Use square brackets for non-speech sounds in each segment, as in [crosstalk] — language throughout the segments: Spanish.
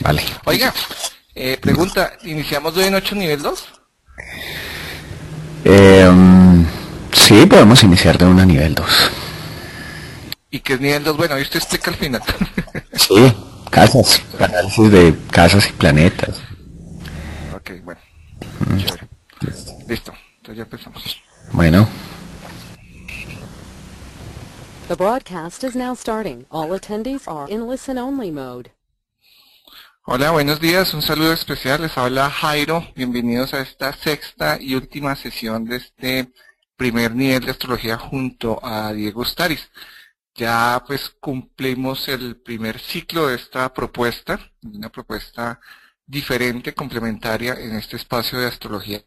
Vale. Oiga, eh, pregunta, ¿iniciamos hoy en 8 nivel 2? Eh, mm, sí, podemos iniciar de una nivel 2. ¿Y qué es nivel 2? Bueno, ahí usted explica al final. [laughs] Sí, casas, análisis de casas y planetas. ok, bueno. Chévere. Listo, entonces ya empezamos. Bueno, The broadcast is now starting. All attendees are in listen-only mode. Hola, buenos días, un saludo especial, les habla Jairo, bienvenidos a esta sexta y última sesión de este primer nivel de astrología junto a Diego Staris. Ya pues cumplimos el primer ciclo de esta propuesta, una propuesta diferente, complementaria en este espacio de astrología.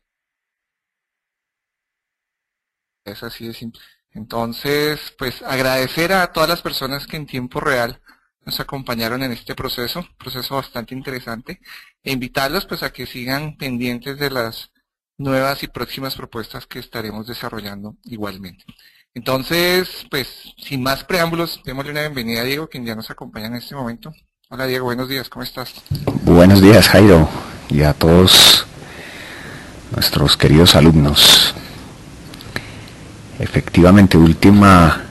Es así de simple. Entonces, pues agradecer a todas las personas que en tiempo real nos acompañaron en este proceso, proceso bastante interesante, e invitarlos pues a que sigan pendientes de las nuevas y próximas propuestas que estaremos desarrollando igualmente. Entonces, pues, sin más preámbulos, démosle una bienvenida a Diego, quien ya nos acompaña en este momento. Hola Diego, buenos días, ¿cómo estás? buenos días Jairo y a todos nuestros queridos alumnos. Efectivamente, última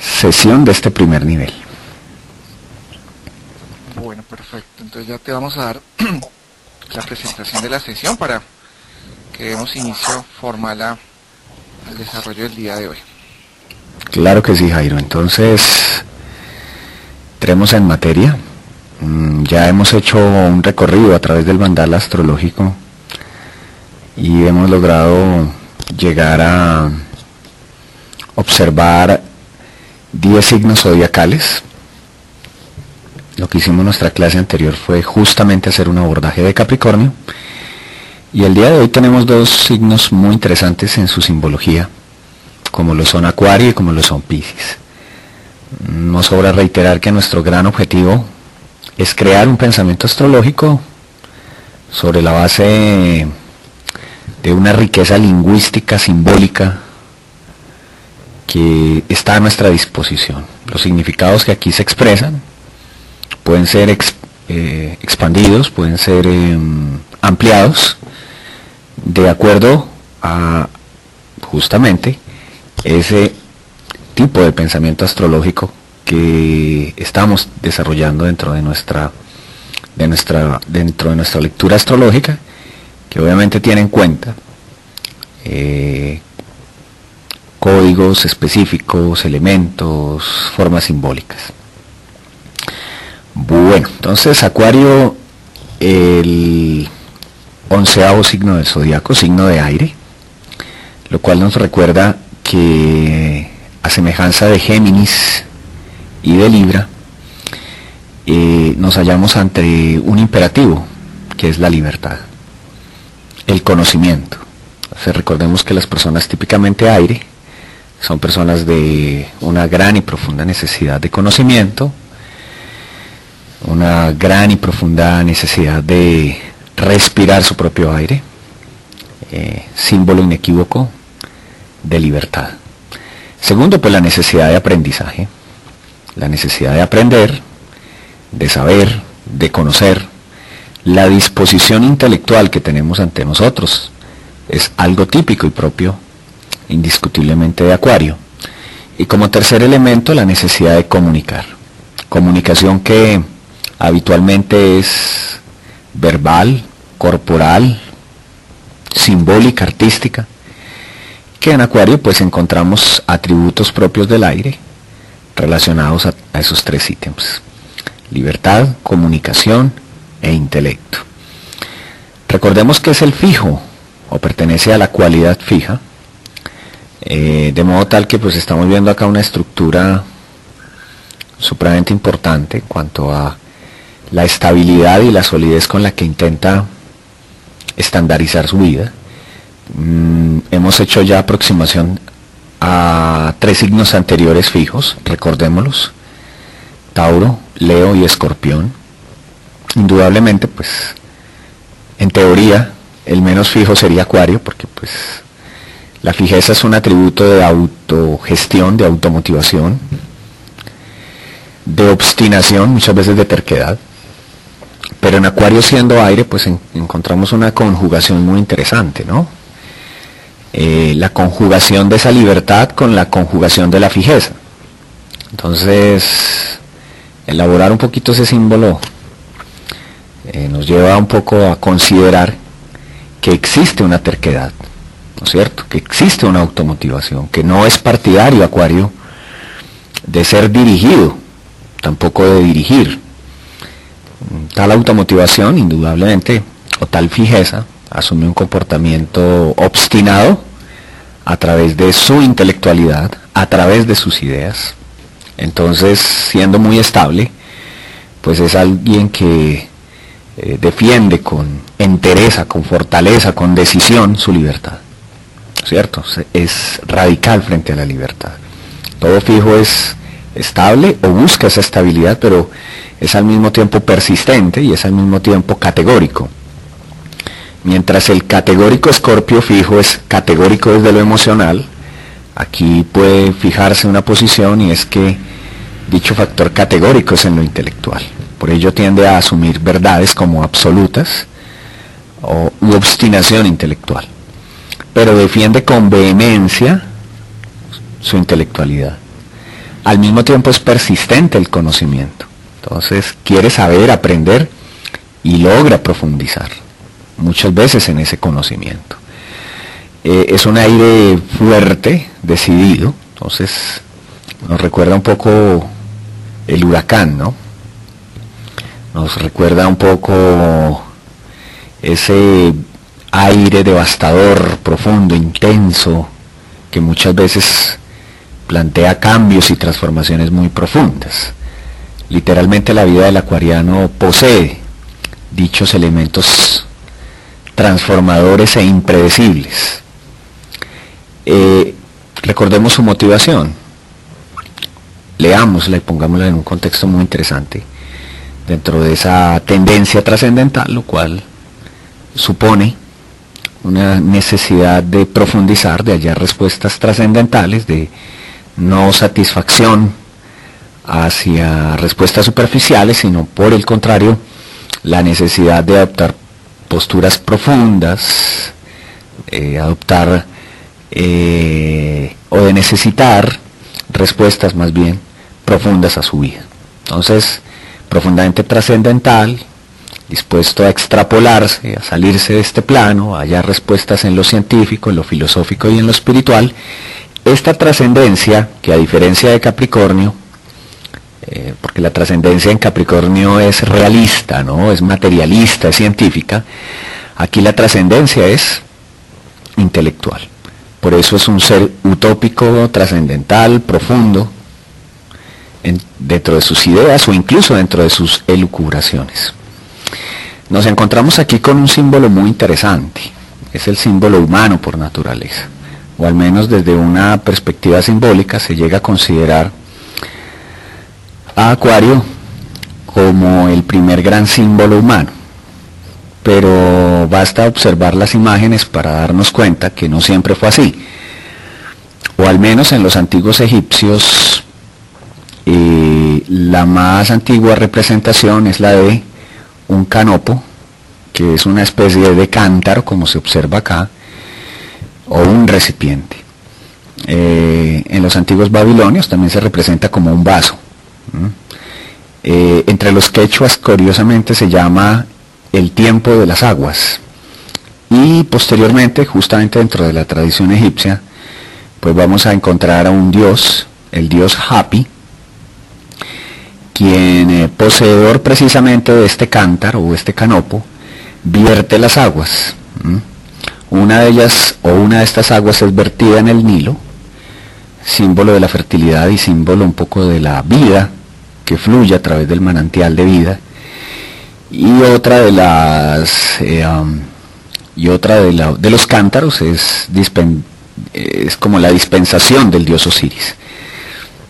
sesión de este primer nivel. Perfecto. Entonces ya te vamos a dar [clears throat] la presentación de la sesión para que demos inicio formal al desarrollo del día de hoy. Claro que sí, Jairo. Entonces, entremos en materia. Mm, Ya hemos hecho un recorrido a través del mandala astrológico y hemos logrado llegar a observar 10 signos zodiacales. Lo que hicimos en nuestra clase anterior fue justamente hacer un abordaje de Capricornio. Y el día de hoy tenemos dos signos muy interesantes en su simbología como lo son Acuario y como lo son Pisces. No sobra reiterar que nuestro gran objetivo es crear un pensamiento astrológico sobre la base de una riqueza lingüística simbólica que está a nuestra disposición. Los significados que aquí se expresan pueden ser eh, expandidos, pueden ser em, ampliados de acuerdo a justamente ese tipo de pensamiento astrológico que estamos desarrollando dentro de nuestra de nuestra dentro de nuestra lectura astrológica que obviamente tiene en cuenta eh, códigos específicos elementos formas simbólicas bueno entonces acuario el onceavo signo del zodiaco signo de aire lo cual nos recuerda que a semejanza de Géminis y de Libra, eh, nos hallamos ante un imperativo, que es la libertad, el conocimiento. Entonces, recordemos que las personas típicamente aire son personas de una gran y profunda necesidad de conocimiento, una gran y profunda necesidad de respirar su propio aire, eh, símbolo inequívoco de libertad. Segundo, pues la necesidad de aprendizaje, la necesidad de aprender, de saber, de conocer, la disposición intelectual que tenemos ante nosotros es algo típico y propio, indiscutiblemente de Acuario. Y como tercer elemento, la necesidad de comunicar. Comunicación que habitualmente es verbal, corporal, simbólica, artística, que en Acuario pues encontramos atributos propios del aire relacionados a, esos tres ítems. Libertad, comunicación e intelecto. Recordemos que es el fijo o pertenece a la cualidad fija, eh, de modo tal que pues estamos viendo acá una estructura supremamente importante en cuanto a la estabilidad y la solidez con la que intenta estandarizar su vida. Mm, hemos hecho ya aproximación a tres signos anteriores fijos, recordémoslos, Tauro, Leo y Escorpión. Indudablemente, pues, en teoría, el menos fijo sería Acuario, porque pues la fijeza es un atributo de autogestión, de automotivación, de obstinación, muchas veces de terquedad. Pero en Acuario siendo aire, pues encontramos una conjugación muy interesante, ¿no? Eh, la conjugación de esa libertad con la conjugación de la fijeza. Entonces, elaborar un poquito ese símbolo eh, nos lleva un poco a considerar que existe una terquedad, ¿no es cierto? Que existe una automotivación, que no es partidario Acuario de ser dirigido, tampoco de dirigir. Tal automotivación, indudablemente, o tal fijeza, asume un comportamiento obstinado a través de su intelectualidad, a través de sus ideas. Entonces, siendo muy estable, pues es alguien que eh, defiende con entereza, con fortaleza, con decisión su libertad. ¿Cierto? Es radical frente a la libertad. Todo fijo es estable o busca esa estabilidad, pero es al mismo tiempo persistente y es al mismo tiempo categórico. Mientras el categórico escorpio fijo es categórico desde lo emocional, aquí puede fijarse una posición y es que dicho factor categórico es en lo intelectual. Por ello tiende a asumir verdades como absolutas o obstinación intelectual. Pero defiende con vehemencia su intelectualidad. Al mismo tiempo es persistente el conocimiento. Entonces quiere saber, aprender y logra profundizar muchas veces en ese conocimiento. Eh, es un aire fuerte, decidido, entonces nos recuerda un poco el huracán, ¿no? Nos recuerda un poco ese aire devastador, profundo, intenso, que muchas veces plantea cambios y transformaciones muy profundas. Literalmente la vida del acuariano posee dichos elementos transformadores e impredecibles. Eh, recordemos su motivación, leámosla y pongámosla en un contexto muy interesante dentro de esa tendencia trascendental, lo cual supone una necesidad de profundizar, de hallar respuestas trascendentales, de no satisfacción hacia respuestas superficiales, sino por el contrario, la necesidad de adoptar posturas profundas, eh, adoptar eh, o de necesitar respuestas más bien profundas a su vida. Entonces, profundamente trascendental, dispuesto a extrapolarse, a salirse de este plano, a hallar respuestas en lo científico, en lo filosófico y en lo espiritual, esta trascendencia, que a diferencia de Capricornio, eh, porque la trascendencia en Capricornio es realista, ¿no? es materialista, es científica, aquí la trascendencia es intelectual. Por eso es un ser utópico, trascendental, profundo, dentro de sus ideas o incluso dentro de sus elucubraciones. Nos encontramos aquí con un símbolo muy interesante, es el símbolo humano por naturaleza o al menos desde una perspectiva simbólica, se llega a considerar a Acuario como el primer gran símbolo humano. Pero basta observar las imágenes para darnos cuenta que no siempre fue así. O al menos en los antiguos egipcios, eh, la más antigua representación es la de un canopo, que es una especie de cántaro, como se observa acá, o un recipiente. Eh, en los antiguos babilonios también se representa como un vaso. Eh, entre los quechuas, curiosamente, se llama el tiempo de las aguas. Y posteriormente, justamente dentro de la tradición egipcia, pues vamos a encontrar a un dios, el dios Hapi, quien eh, poseedor precisamente de este cántaro o este canopo, vierte las aguas. Una de ellas o una de estas aguas es vertida en el Nilo, símbolo de la fertilidad y símbolo un poco de la vida fluye a través del manantial de vida. Y otra de las eh, y otra de, la, de, los cántaros es, es como la dispensación del dios Osiris.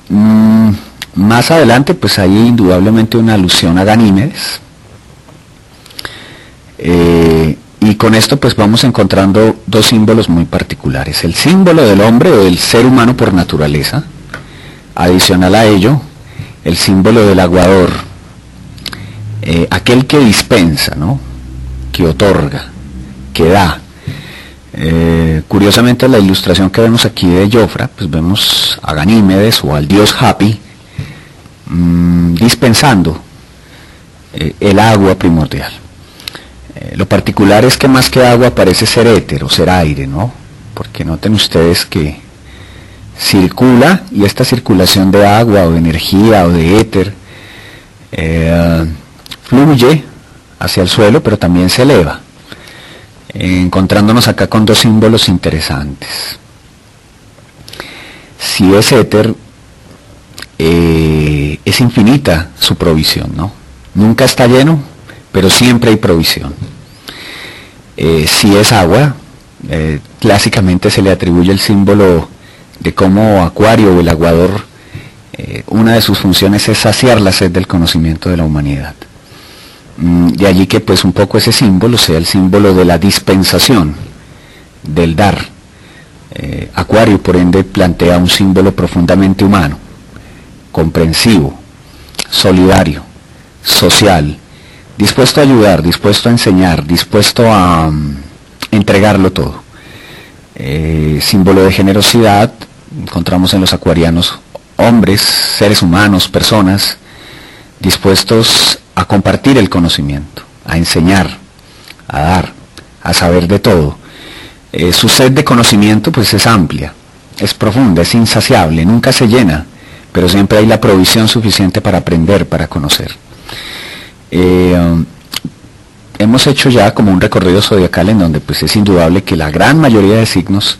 Mm, más adelante, pues hay indudablemente una alusión a Ganímedes. Eh, y con esto pues vamos encontrando dos símbolos muy particulares. El símbolo del hombre o del ser humano por naturaleza. Adicional a ello, el símbolo del aguador. eh, aquel que dispensa, ¿no? que otorga, que da. Eh, curiosamente la ilustración que vemos aquí de Jofra, pues vemos a Ganímedes o al dios Happy mm, dispensando eh, el agua primordial. lo particular es que más que agua parece ser éter o ser aire, ¿no? Porque noten ustedes que circula y esta circulación de agua o de energía o de éter fluye hacia el suelo, pero también se eleva, encontrándonos acá con dos símbolos interesantes. Si es éter, eh, es infinita su provisión, ¿no? Nunca está lleno, pero siempre hay provisión. Eh, si es agua, eh, clásicamente se le atribuye el símbolo de cómo Acuario o el aguador, una de sus funciones es saciar la sed del conocimiento de la humanidad. Mm, de allí que pues un poco ese símbolo sea el símbolo de la dispensación, del dar. Eh, Acuario por ende plantea un símbolo profundamente humano, comprensivo, solidario, social, dispuesto a ayudar, dispuesto a enseñar, dispuesto a mm, entregarlo todo. Eh, símbolo de generosidad, encontramos en los acuarianos hombres, seres humanos, personas, dispuestos a compartir el conocimiento, a enseñar, a dar, a saber de todo. Eh, su sed de conocimiento pues es amplia, es profunda, es insaciable, nunca se llena, pero siempre hay la provisión suficiente para aprender, para conocer. Eh, um, hemos hecho ya como un recorrido zodiacal en donde pues es indudable que la gran mayoría de signos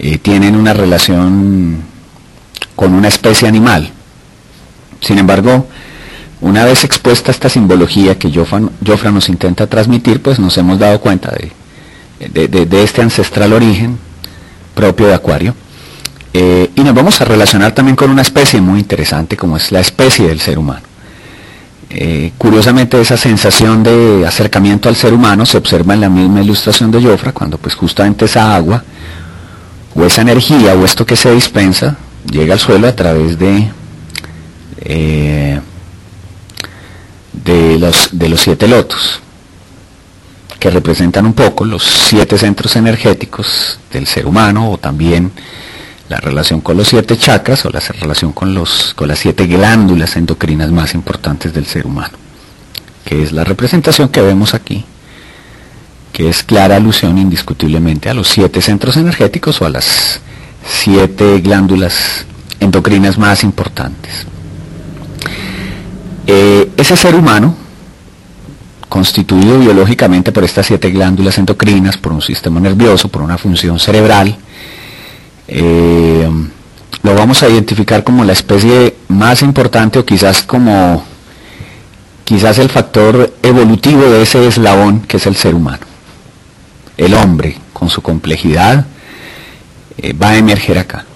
eh, tienen una relación con una especie animal. Sin embargo, una vez expuesta esta simbología que Jofra, nos intenta transmitir, pues nos hemos dado cuenta de, este ancestral origen propio de Acuario. Eh, y nos vamos a relacionar también con una especie muy interesante como es la especie del ser humano. Eh, curiosamente esa sensación de acercamiento al ser humano se observa en la misma ilustración de Jofra, cuando pues justamente esa agua o esa energía o esto que se dispensa llega al suelo a través de eh, de los, de los siete lotos, que representan un poco los siete centros energéticos del ser humano o también la relación con los siete chakras o la relación con, los, con las siete glándulas endocrinas más importantes del ser humano, que es la representación que vemos aquí, que es clara alusión indiscutiblemente a los siete centros energéticos o a las siete glándulas endocrinas más importantes. Eh, ese ser humano, constituido biológicamente por estas siete glándulas endocrinas, por un sistema nervioso, por una función cerebral, eh, lo vamos a identificar como la especie más importante o quizás como quizás el factor evolutivo de ese eslabón que es el ser humano. El hombre, con su complejidad, eh, va a emerger acá.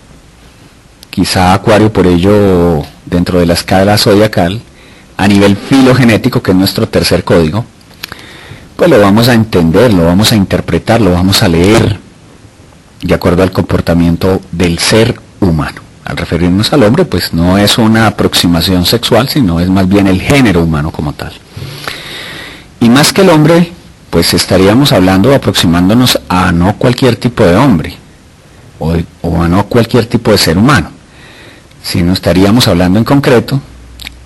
Quizá Acuario por ello, dentro de la escala zodiacal, a nivel filogenético, que es nuestro tercer código, pues lo vamos a entender, lo vamos a interpretar, lo vamos a leer de acuerdo al comportamiento del ser humano. Al referirnos al hombre, pues no es una aproximación sexual, sino es más bien el género humano como tal. Y más que el hombre, pues estaríamos hablando, aproximándonos a no cualquier tipo de hombre, o, a no cualquier tipo de ser humano, sino estaríamos hablando en concreto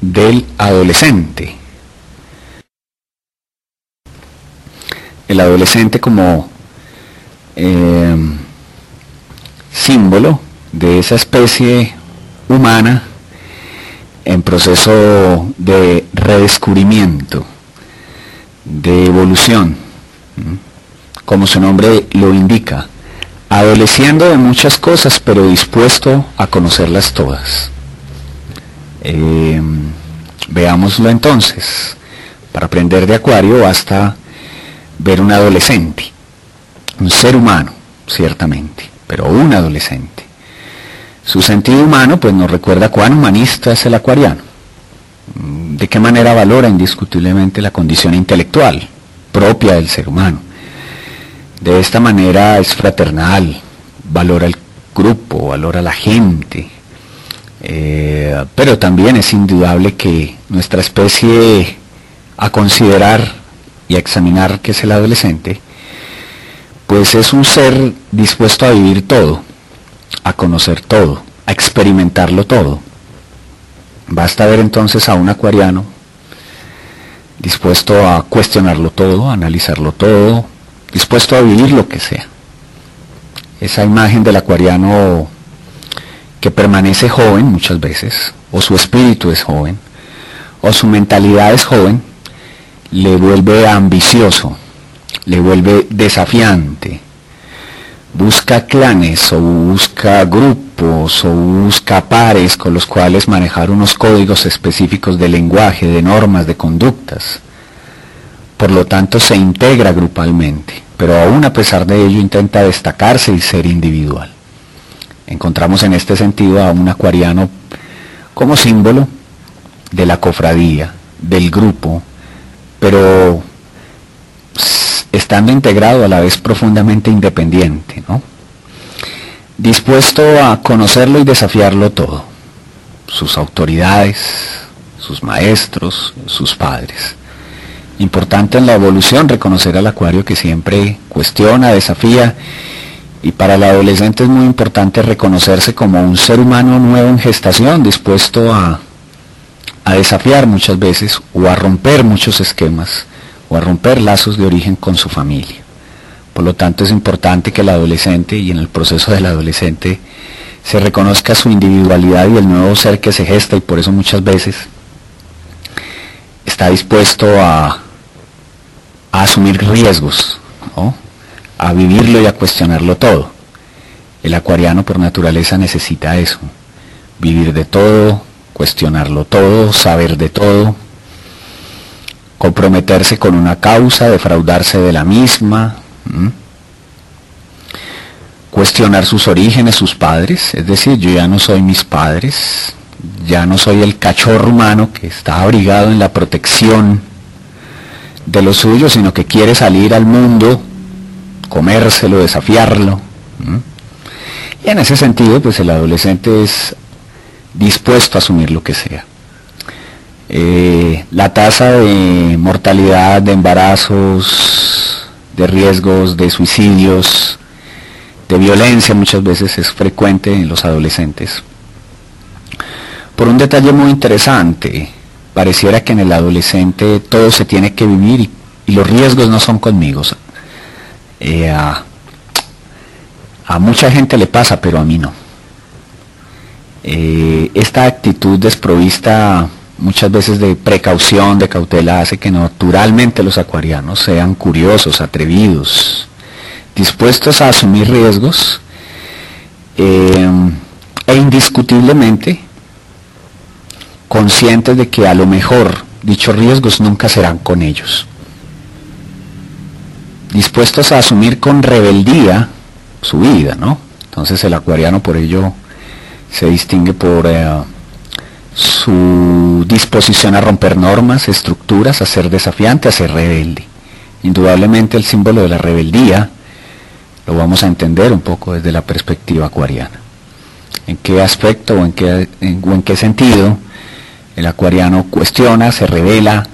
del adolescente. El adolescente como eh, símbolo de esa especie humana en proceso de redescubrimiento, de evolución, como su nombre lo indica, adoleciendo de muchas cosas, pero dispuesto a conocerlas todas. Eh, veámoslo entonces. Para aprender de Acuario basta ver un adolescente, un ser humano, ciertamente, pero un adolescente. Su sentido humano pues nos recuerda cuán humanista es el acuariano, de qué manera valora indiscutiblemente la condición intelectual propia del ser humano. De esta manera es fraternal, valora el grupo, valora la gente, eh, pero también es indudable que nuestra especie a considerar y a examinar qué es el adolescente, pues es un ser dispuesto a vivir todo, a conocer todo, a experimentarlo todo. Basta ver entonces a un acuariano dispuesto a cuestionarlo todo, a analizarlo todo, dispuesto a vivir lo que sea. Esa imagen del acuariano que permanece joven muchas veces, o su espíritu es joven, o su mentalidad es joven, le vuelve ambicioso, le vuelve desafiante, busca clanes o busca grupos o busca pares con los cuales manejar unos códigos específicos de lenguaje, de normas, de conductas. Por lo tanto, se integra grupalmente, pero aún a pesar de ello intenta destacarse y ser individual. Encontramos en este sentido a un acuariano como símbolo de la cofradía, del grupo, pero estando integrado a la vez profundamente independiente, dispuesto a conocerlo y desafiarlo todo, sus autoridades, sus maestros, sus padres. Importante en la evolución reconocer al acuario que siempre cuestiona, desafía, y para el adolescente es muy importante reconocerse como un ser humano nuevo en gestación, dispuesto a, a desafiar muchas veces o a romper muchos esquemas o a romper lazos de origen con su familia. Por lo tanto, es importante que el adolescente y en el proceso del adolescente se reconozca su individualidad y el nuevo ser que se gesta y por eso muchas veces está dispuesto a, asumir riesgos, a vivirlo y a cuestionarlo todo. El acuariano por naturaleza necesita eso, vivir de todo, cuestionarlo todo, saber de todo, comprometerse con una causa, defraudarse de la misma, cuestionar sus orígenes, sus padres, es decir, yo ya no soy mis padres, ya no soy el cachorro humano que está abrigado en la protección de los suyos, sino que quiere salir al mundo, comérselo, desafiarlo. Y en ese sentido, pues el adolescente es dispuesto a asumir lo que sea. Eh, la tasa de mortalidad de embarazos, de riesgos, de suicidios, de violencia muchas veces es frecuente en los adolescentes. Por un detalle muy interesante, pareciera que en el adolescente todo se tiene que vivir y, los riesgos no son conmigo. Eh, a, mucha gente le pasa, pero a mí no. Eh, esta actitud desprovista muchas veces de precaución, de cautela, hace que naturalmente los acuarianos sean curiosos, atrevidos, dispuestos a asumir riesgos eh, e indiscutiblemente conscientes de que a lo mejor dichos riesgos nunca serán con ellos. Dispuestos a asumir con rebeldía su vida, ¿no? Entonces el acuariano por ello se distingue por... Eh, su disposición a romper normas, estructuras, a ser desafiante, a ser rebelde. Indudablemente el símbolo de la rebeldía lo vamos a entender un poco desde la perspectiva acuariana. ¿En qué aspecto o en qué, en, qué sentido el acuariano cuestiona, se revela,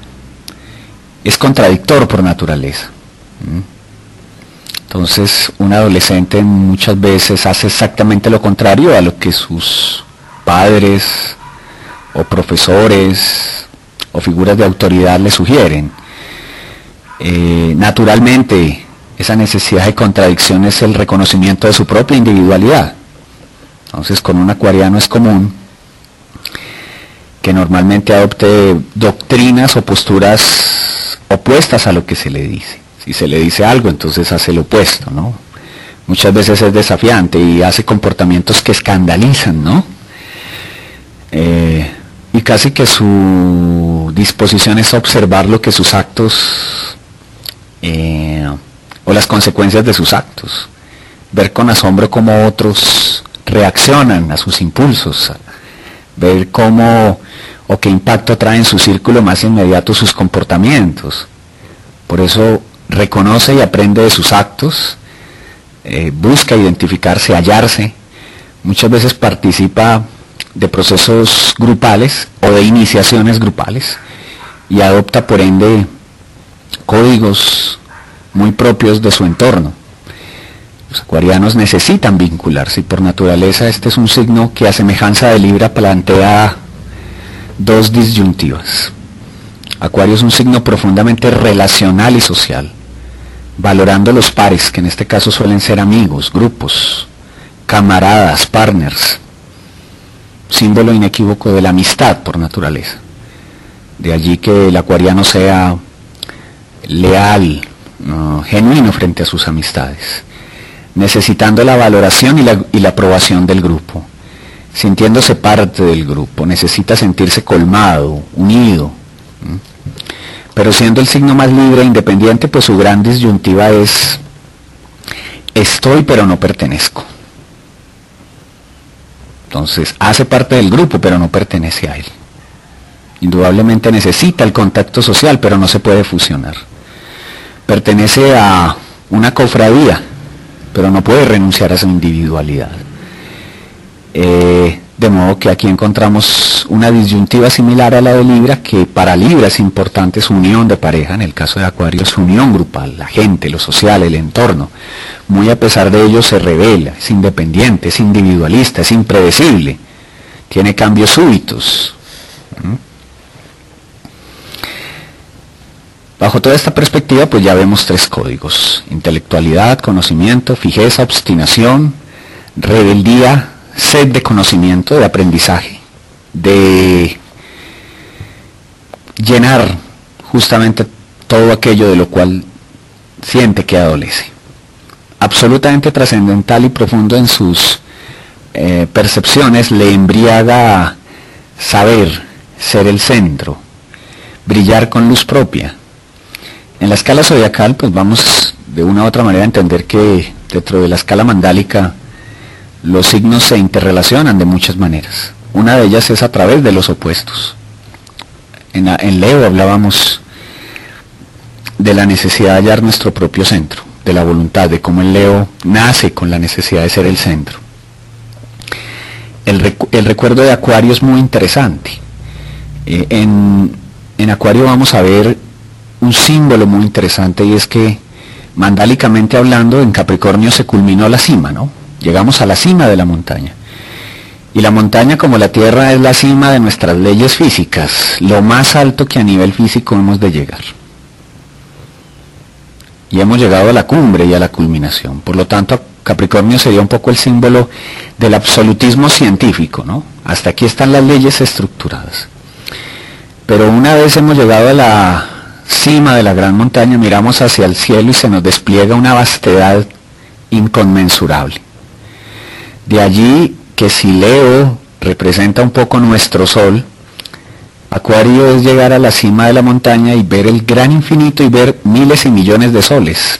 es contradictor por naturaleza? Entonces, un adolescente muchas veces hace exactamente lo contrario a lo que sus padres, o profesores o figuras de autoridad le sugieren. Eh, naturalmente, esa necesidad de contradicción es el reconocimiento de su propia individualidad. Entonces, con un acuariano es común que normalmente adopte doctrinas o posturas opuestas a lo que se le dice. Si se le dice algo, entonces hace lo opuesto, ¿no? Muchas veces es desafiante y hace comportamientos que escandalizan, ¿no? Eh, y casi que su disposición es observar lo que sus actos eh, o las consecuencias de sus actos, ver con asombro cómo otros reaccionan a sus impulsos, ver cómo o qué impacto trae en su círculo más inmediato sus comportamientos. Por eso reconoce y aprende de sus actos, eh, busca identificarse, hallarse, muchas veces participa de procesos grupales o de iniciaciones grupales y adopta por ende códigos muy propios de su entorno. Los acuarianos necesitan vincularse y por naturaleza este es un signo que a semejanza de Libra plantea dos disyuntivas. Acuario es un signo profundamente relacional y social, valorando los pares, que en este caso suelen ser amigos, grupos, camaradas, partners, símbolo inequívoco de la amistad por naturaleza. De allí que el acuariano sea leal, genuino frente a sus amistades, necesitando la valoración y la, y la aprobación del grupo, sintiéndose parte del grupo, necesita sentirse colmado, unido. Pero siendo el signo más libre e independiente, pues su gran disyuntiva es estoy pero no pertenezco. Entonces, hace parte del grupo, pero no pertenece a él. Indudablemente necesita el contacto social, pero no se puede fusionar. Pertenece a una cofradía, pero no puede renunciar a su individualidad. Eh, de modo que aquí encontramos una disyuntiva similar a la de Libra, que para Libra es importante su unión de pareja, en el caso de Acuario su unión grupal, la gente, lo social, el entorno. Muy a pesar de ello se revela, es independiente, es individualista, es impredecible, tiene cambios súbitos. Bajo toda esta perspectiva, pues ya vemos tres códigos. Intelectualidad, conocimiento, fijeza, obstinación, rebeldía, sed de conocimiento, de aprendizaje, de llenar justamente todo aquello de lo cual siente que adolece. Absolutamente trascendental y profundo en sus eh, percepciones, le embriaga saber, ser el centro, brillar con luz propia. En la escala zodiacal, pues vamos de una u otra manera a entender que dentro de la escala mandálica, los signos se interrelacionan de muchas maneras. Una de ellas es a través de los opuestos. En, Leo hablábamos de la necesidad de hallar nuestro propio centro, de la voluntad, de cómo el Leo nace con la necesidad de ser el centro. El, recuerdo de Acuario es muy interesante. Eh, en, en Acuario vamos a ver un símbolo muy interesante y es que mandálicamente hablando en Capricornio se culminó la cima, ¿no? Llegamos a la cima de la montaña. Y la montaña como la Tierra es la cima de nuestras leyes físicas, lo más alto que a nivel físico hemos de llegar. Y hemos llegado a la cumbre y a la culminación. Por lo tanto, Capricornio sería un poco el símbolo del absolutismo científico, ¿no? Hasta aquí están las leyes estructuradas. Pero una vez hemos llegado a la cima de la gran montaña, miramos hacia el cielo y se nos despliega una vastedad inconmensurable. De allí que si Leo representa un poco nuestro sol, Acuario es llegar a la cima de la montaña y ver el gran infinito y ver miles y millones de soles.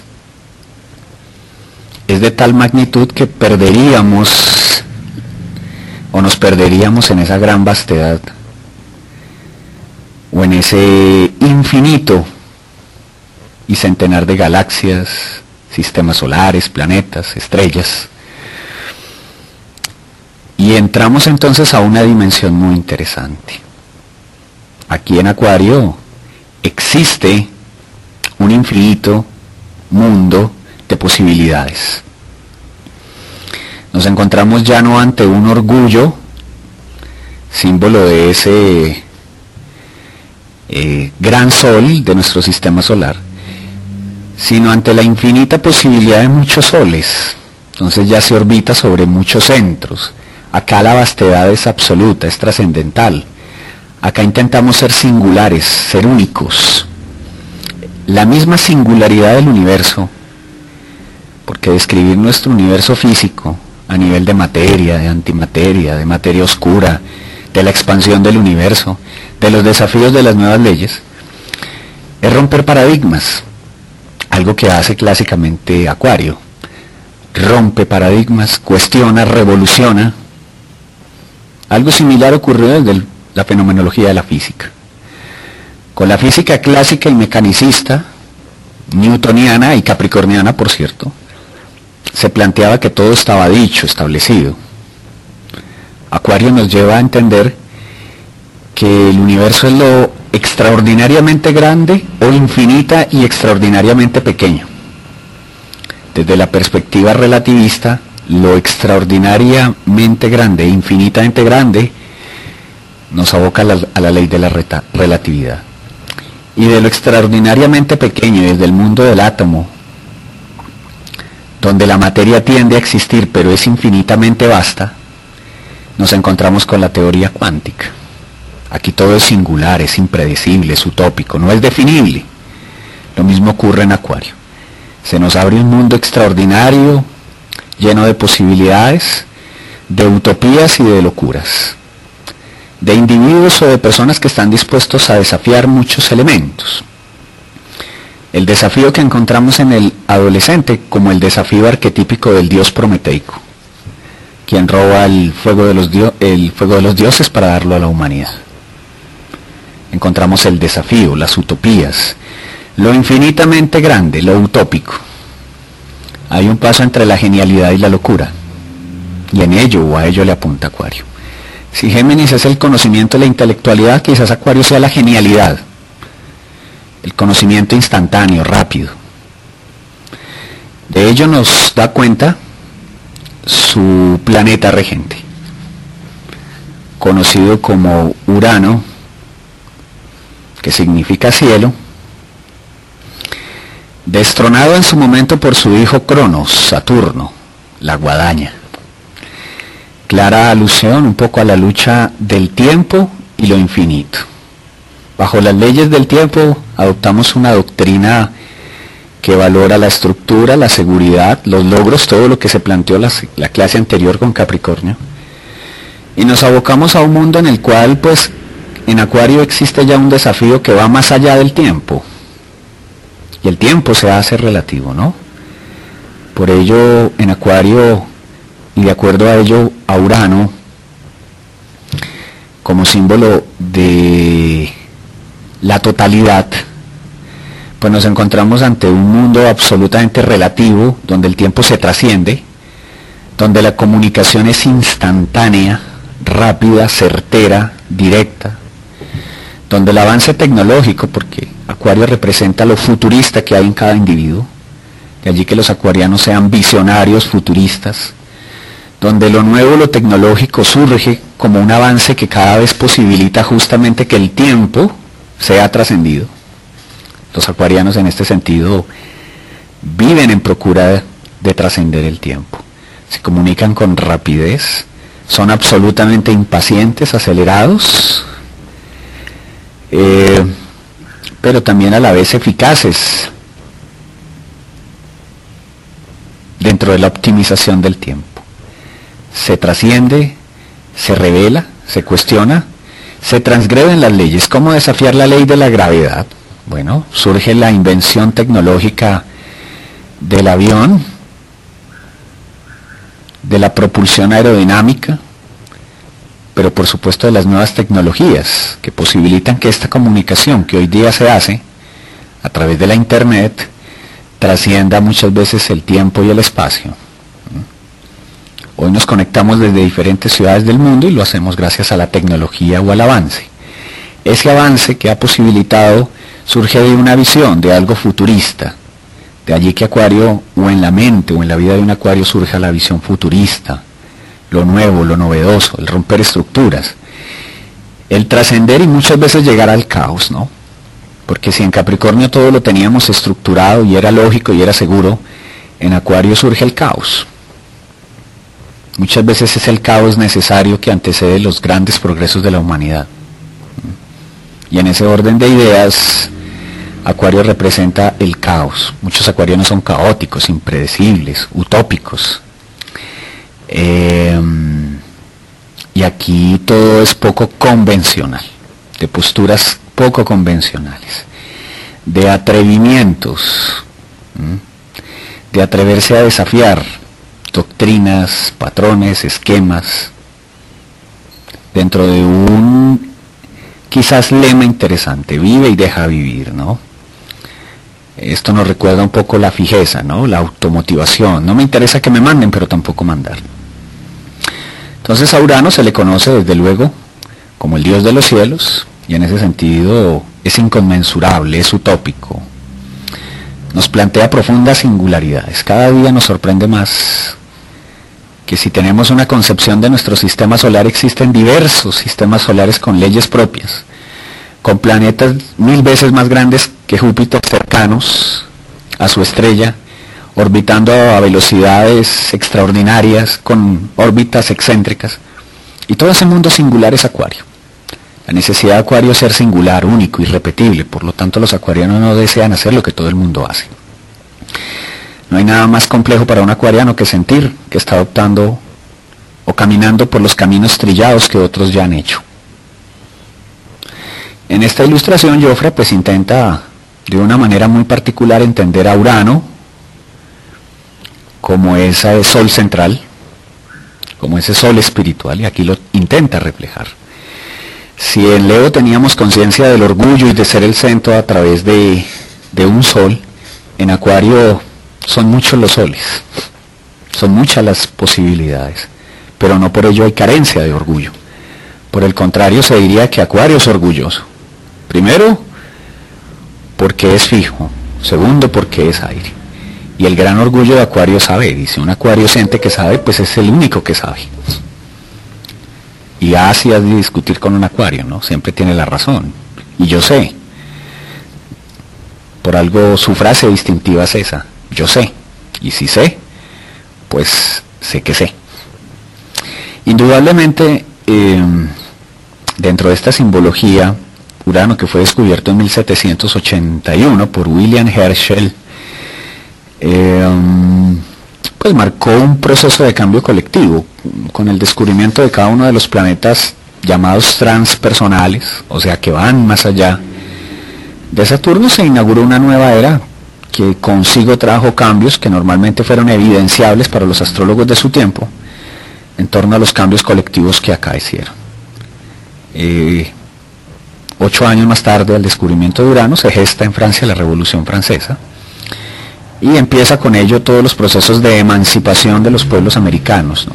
Es de tal magnitud que perderíamos o nos perderíamos en esa gran vastedad o en ese infinito y centenar de galaxias, sistemas solares, planetas, estrellas. Y entramos entonces a una dimensión muy interesante. Aquí en Acuario existe un infinito mundo de posibilidades. Nos encontramos ya no ante un orgullo, símbolo de ese eh, gran sol de nuestro sistema solar, sino ante la infinita posibilidad de muchos soles. Entonces ya se orbita sobre muchos centros Acá la vastedad es absoluta, es trascendental. Acá intentamos ser singulares, ser únicos. La misma singularidad del universo, porque describir nuestro universo físico a nivel de materia, de antimateria, de materia oscura, de la expansión del universo, de los desafíos de las nuevas leyes, es romper paradigmas, algo que hace clásicamente Acuario. Rompe paradigmas, cuestiona, revoluciona, algo similar ocurrió desde la fenomenología de la física. Con la física clásica y mecanicista, newtoniana y capricorniana, por cierto, se planteaba que todo estaba dicho, establecido. Acuario nos lleva a entender que el universo es lo extraordinariamente grande o infinita y extraordinariamente pequeño. Desde la perspectiva relativista, lo extraordinariamente grande infinitamente grande nos aboca a la, ley de la relatividad. Y de lo extraordinariamente pequeño, desde el mundo del átomo, donde la materia tiende a existir pero es infinitamente vasta, nos encontramos con la teoría cuántica. Aquí todo es singular, es impredecible, es utópico, no es definible. Lo mismo ocurre en Acuario. Se nos abre un mundo extraordinario, lleno de posibilidades, de utopías y de locuras, de individuos o de personas que están dispuestos a desafiar muchos elementos. El desafío que encontramos en el adolescente como el desafío arquetípico del dios prometeico, quien roba el fuego de los, el fuego de los dioses para darlo a la humanidad. Encontramos el desafío, las utopías, lo infinitamente grande, lo utópico. Hay un paso entre la genialidad y la locura, y en ello o a ello le apunta Acuario. Si Géminis es el conocimiento la intelectualidad, quizás Acuario sea la genialidad, el conocimiento instantáneo, rápido. De ello nos da cuenta su planeta regente, conocido como Urano, que significa cielo, destronado en su momento por su hijo Cronos, Saturno, la guadaña. Clara alusión un poco a la lucha del tiempo y lo infinito. Bajo las leyes del tiempo adoptamos una doctrina que valora la estructura, la seguridad, los logros, todo lo que se planteó la, la clase anterior con Capricornio. Y nos abocamos a un mundo en el cual, pues, en Acuario existe ya un desafío que va más allá del tiempo. Y el tiempo se hace relativo, ¿no? Por ello, en Acuario, y de acuerdo a ello, a Urano, como símbolo de la totalidad, pues nos encontramos ante un mundo absolutamente relativo, donde el tiempo se trasciende, donde la comunicación es instantánea, rápida, certera, directa, donde el avance tecnológico, porque Acuario representa lo futurista que hay en cada individuo, de allí que los acuarianos sean visionarios, futuristas, donde lo nuevo, lo tecnológico surge como un avance que cada vez posibilita justamente que el tiempo sea trascendido. Los acuarianos en este sentido viven en procura de, de trascender el tiempo. Se comunican con rapidez, son absolutamente impacientes, acelerados, eh, pero también a la vez eficaces dentro de la optimización del tiempo. Se trasciende, se revela, se cuestiona, se transgreden las leyes. ¿Cómo desafiar la ley de la gravedad? Bueno, surge la invención tecnológica del avión, de la propulsión aerodinámica, pero por supuesto de las nuevas tecnologías que posibilitan que esta comunicación que hoy día se hace a través de la Internet trascienda muchas veces el tiempo y el espacio. Hoy nos conectamos desde diferentes ciudades del mundo y lo hacemos gracias a la tecnología o al avance. Ese avance que ha posibilitado surge de una visión, de algo futurista. De allí que Acuario, o en la mente o en la vida de un Acuario surge la visión futurista, lo nuevo, lo novedoso, el romper estructuras, el trascender y muchas veces llegar al caos, ¿no? Porque si en Capricornio todo lo teníamos estructurado y era lógico y era seguro, en Acuario surge el caos. Muchas veces es el caos necesario que antecede los grandes progresos de la humanidad. Y en ese orden de ideas, Acuario representa el caos. Muchos acuarianos son caóticos, impredecibles, utópicos. Eh, y aquí todo es poco convencional, de posturas poco convencionales, de atrevimientos, de atreverse a desafiar doctrinas, patrones, esquemas, dentro de un quizás lema interesante, vive y deja vivir, ¿no? Esto nos recuerda un poco la fijeza, ¿no? La automotivación. No me interesa que me manden, pero tampoco mandar. Entonces a Urano se le conoce desde luego como el dios de los cielos y en ese sentido es inconmensurable, es utópico. Nos plantea profundas singularidades. Cada día nos sorprende más que si tenemos una concepción de nuestro sistema solar existen diversos sistemas solares con leyes propias, con planetas mil veces más grandes que Júpiter cercanos a su estrella, orbitando a velocidades extraordinarias, con órbitas excéntricas. Y todo ese mundo singular es acuario. La necesidad de acuario es ser singular, único, irrepetible, por lo tanto los acuarianos no desean hacer lo que todo el mundo hace. No hay nada más complejo para un acuariano que sentir que está adoptando o caminando por los caminos trillados que otros ya han hecho. En esta ilustración Joffre pues intenta de una manera muy particular entender a Urano como ese sol central, como ese sol espiritual, y aquí lo intenta reflejar. Si en Leo teníamos conciencia del orgullo y de ser el centro a través de, de un sol, en Acuario son muchos los soles, son muchas las posibilidades, pero no por ello hay carencia de orgullo. Por el contrario, se diría que Acuario es orgulloso. Primero, porque es fijo. Segundo, porque es aire. Y el gran orgullo de Acuario sabe, dice, un Acuario siente que sabe, pues es el único que sabe. Y así has de discutir con un Acuario, ¿no? Siempre tiene la razón. Y yo sé. Por algo su frase distintiva es esa. Yo sé. Y si sé, pues sé que sé. Indudablemente, em, dentro de esta simbología, Urano, que fue descubierto en 1781 por William Herschel, em, pues marcó un proceso de cambio colectivo con el descubrimiento de cada uno de los planetas llamados transpersonales, o sea que van más allá. De Saturno se inauguró una nueva era que consigo trajo cambios que normalmente fueron evidenciables para los astrólogos de su tiempo en torno a los cambios colectivos que acaecieron. Eh, ocho años más tarde, al descubrimiento de Urano, se gesta en Francia la Revolución Francesa y empieza con ello todos los procesos de emancipación de los pueblos americanos.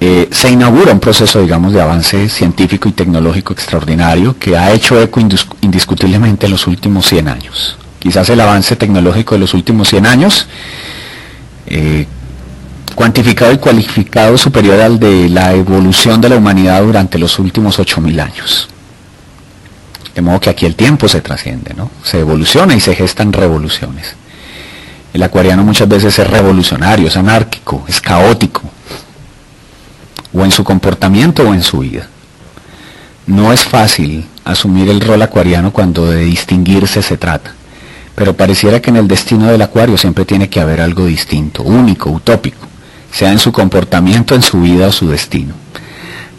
Eh, se inaugura un proceso, digamos, de avance científico y tecnológico extraordinario que ha hecho eco indiscutiblemente en los últimos 100 años. Quizás el avance tecnológico de los últimos 100 años, eh, cuantificado y cualificado superior al de la evolución de la humanidad durante los últimos 8.000 años. De modo que aquí el tiempo se trasciende, ¿no? Se evoluciona y se gestan revoluciones. El acuariano muchas veces es revolucionario, es anárquico, es caótico, o en su comportamiento o en su vida. No es fácil asumir el rol acuariano cuando de distinguirse se trata, pero pareciera que en el destino del acuario siempre tiene que haber algo distinto, único, utópico, sea en su comportamiento, en su vida o su destino.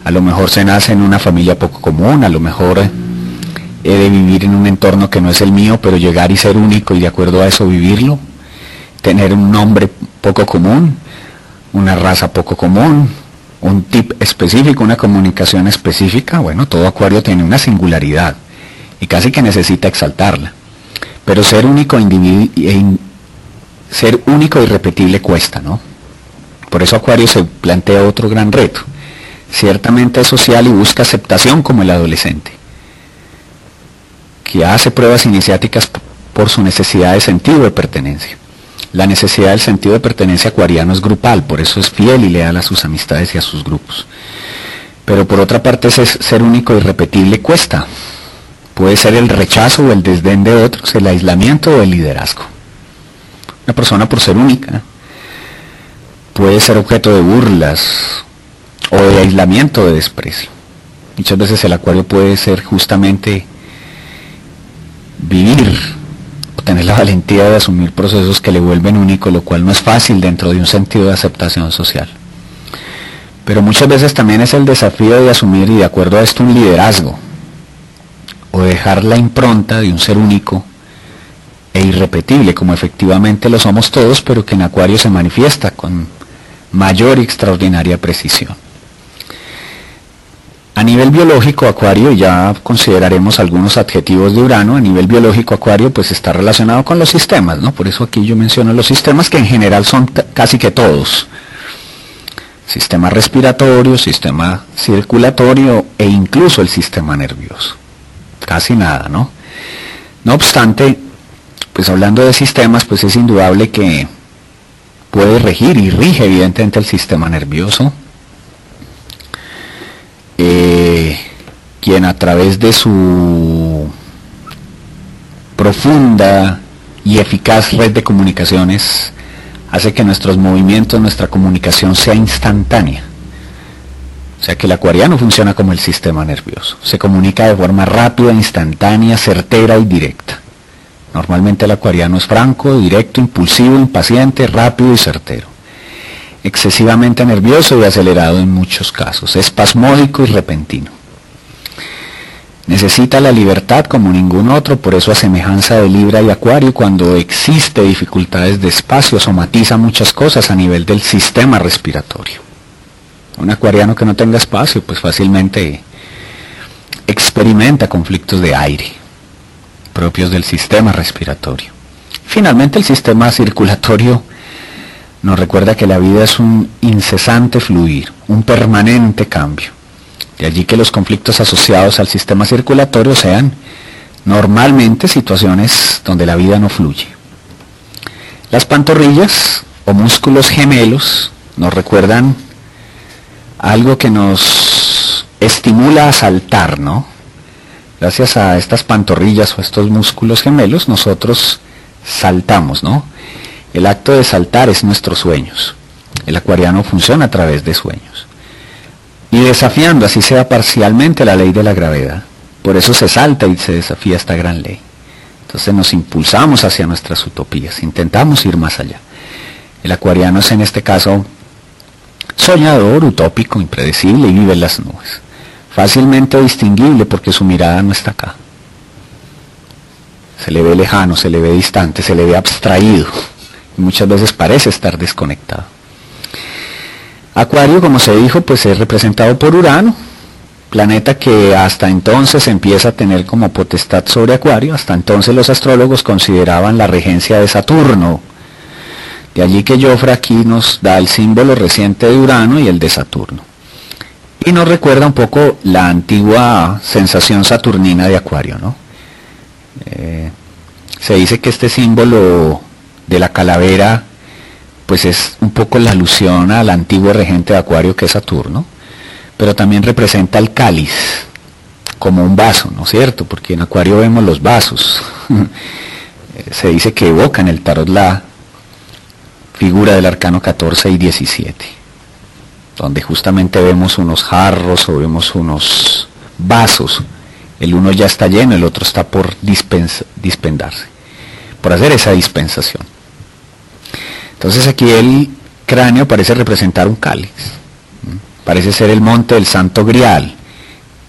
A lo mejor se nace en una familia poco común, a lo mejor he de vivir en un entorno que no es el mío, pero llegar y ser único y de acuerdo a eso vivirlo, tener un nombre poco común, una raza poco común, un tip específico, una comunicación específica, bueno, todo acuario tiene una singularidad y casi que necesita exaltarla. Pero ser único, e ser único y repetible cuesta, ¿no? Por eso Acuario se plantea otro gran reto. Ciertamente es social y busca aceptación como el adolescente, que hace pruebas iniciáticas por su necesidad de sentido de pertenencia. La necesidad del sentido de pertenencia acuariano es grupal, por eso es fiel y leal a sus amistades y a sus grupos. Pero por otra parte, ser único y repetible cuesta. Puede ser el rechazo o el desdén de otros, el aislamiento o el liderazgo. Una persona por ser única puede ser objeto de burlas o de aislamiento o de desprecio. Muchas veces el acuario puede ser justamente vivir tener la valentía de asumir procesos que le vuelven único, lo cual no es fácil dentro de un sentido de aceptación social. Pero muchas veces también es el desafío de asumir y de acuerdo a esto un liderazgo, o dejar la impronta de un ser único e irrepetible, como efectivamente lo somos todos, pero que en Acuario se manifiesta con mayor y extraordinaria precisión. A nivel biológico, Acuario, ya consideraremos algunos adjetivos de Urano, a nivel biológico, Acuario pues está relacionado con los sistemas, ¿no? Por eso aquí yo menciono los sistemas que en general son casi que todos. sistema respiratorio, sistema circulatorio e incluso el sistema nervioso. Casi nada, ¿no? No obstante, pues hablando de sistemas, pues es indudable que puede regir y rige evidentemente el sistema nervioso, eh, quien a través de su profunda y eficaz red de comunicaciones hace que nuestros movimientos, nuestra comunicación sea instantánea. O sea que el acuariano funciona como el sistema nervioso. Se comunica de forma rápida, instantánea, certera y directa. Normalmente el acuariano es franco, directo, impulsivo, impaciente, rápido y certero. Excesivamente nervioso y acelerado en muchos casos. Espasmódico y repentino. Necesita la libertad como ningún otro, por eso a semejanza de Libra y Acuario, cuando existe dificultades de espacio, somatiza muchas cosas a nivel del sistema respiratorio. Un acuariano que no tenga espacio, pues fácilmente experimenta conflictos de aire propios del sistema respiratorio. Finalmente el sistema circulatorio nos recuerda que la vida es un incesante fluir, un permanente cambio. De allí que los conflictos asociados al sistema circulatorio sean normalmente situaciones donde la vida no fluye. Las pantorrillas o músculos gemelos nos recuerdan algo que nos estimula a saltar, ¿no? Gracias a estas pantorrillas o estos músculos gemelos nosotros saltamos, ¿no? El acto de saltar es nuestros sueños. El acuariano funciona a través de sueños y desafiando, así sea parcialmente, la ley de la gravedad. Por eso se salta y se desafía esta gran ley. Entonces nos impulsamos hacia nuestras utopías, intentamos ir más allá. El acuariano es en este caso soñador, utópico, impredecible y vive en las nubes. Fácilmente distinguible porque su mirada no está acá. Se le ve lejano, se le ve distante, se le ve abstraído. Muchas veces parece estar desconectado. Acuario, como se dijo, pues es representado por Urano, planeta que hasta entonces empieza a tener como potestad sobre Acuario, hasta entonces los astrólogos consideraban la regencia de Saturno. De allí que Jofre aquí nos da el símbolo reciente de Urano y el de Saturno. Y nos recuerda un poco la antigua sensación saturnina de Acuario, ¿no? Eh, se dice que este símbolo de la calavera pues es un poco la alusión al antiguo regente de Acuario que es Saturno, pero también representa el cáliz como un vaso, ¿no es cierto? Porque en Acuario vemos los vasos. [laughs] Se dice que evoca en el tarot la figura del arcano 14 y 17, donde justamente vemos unos jarros o vemos unos vasos. El uno ya está lleno, el otro está por dispendarse, por hacer esa dispensación. Entonces aquí el cráneo parece representar un cáliz, parece ser el monte del santo grial,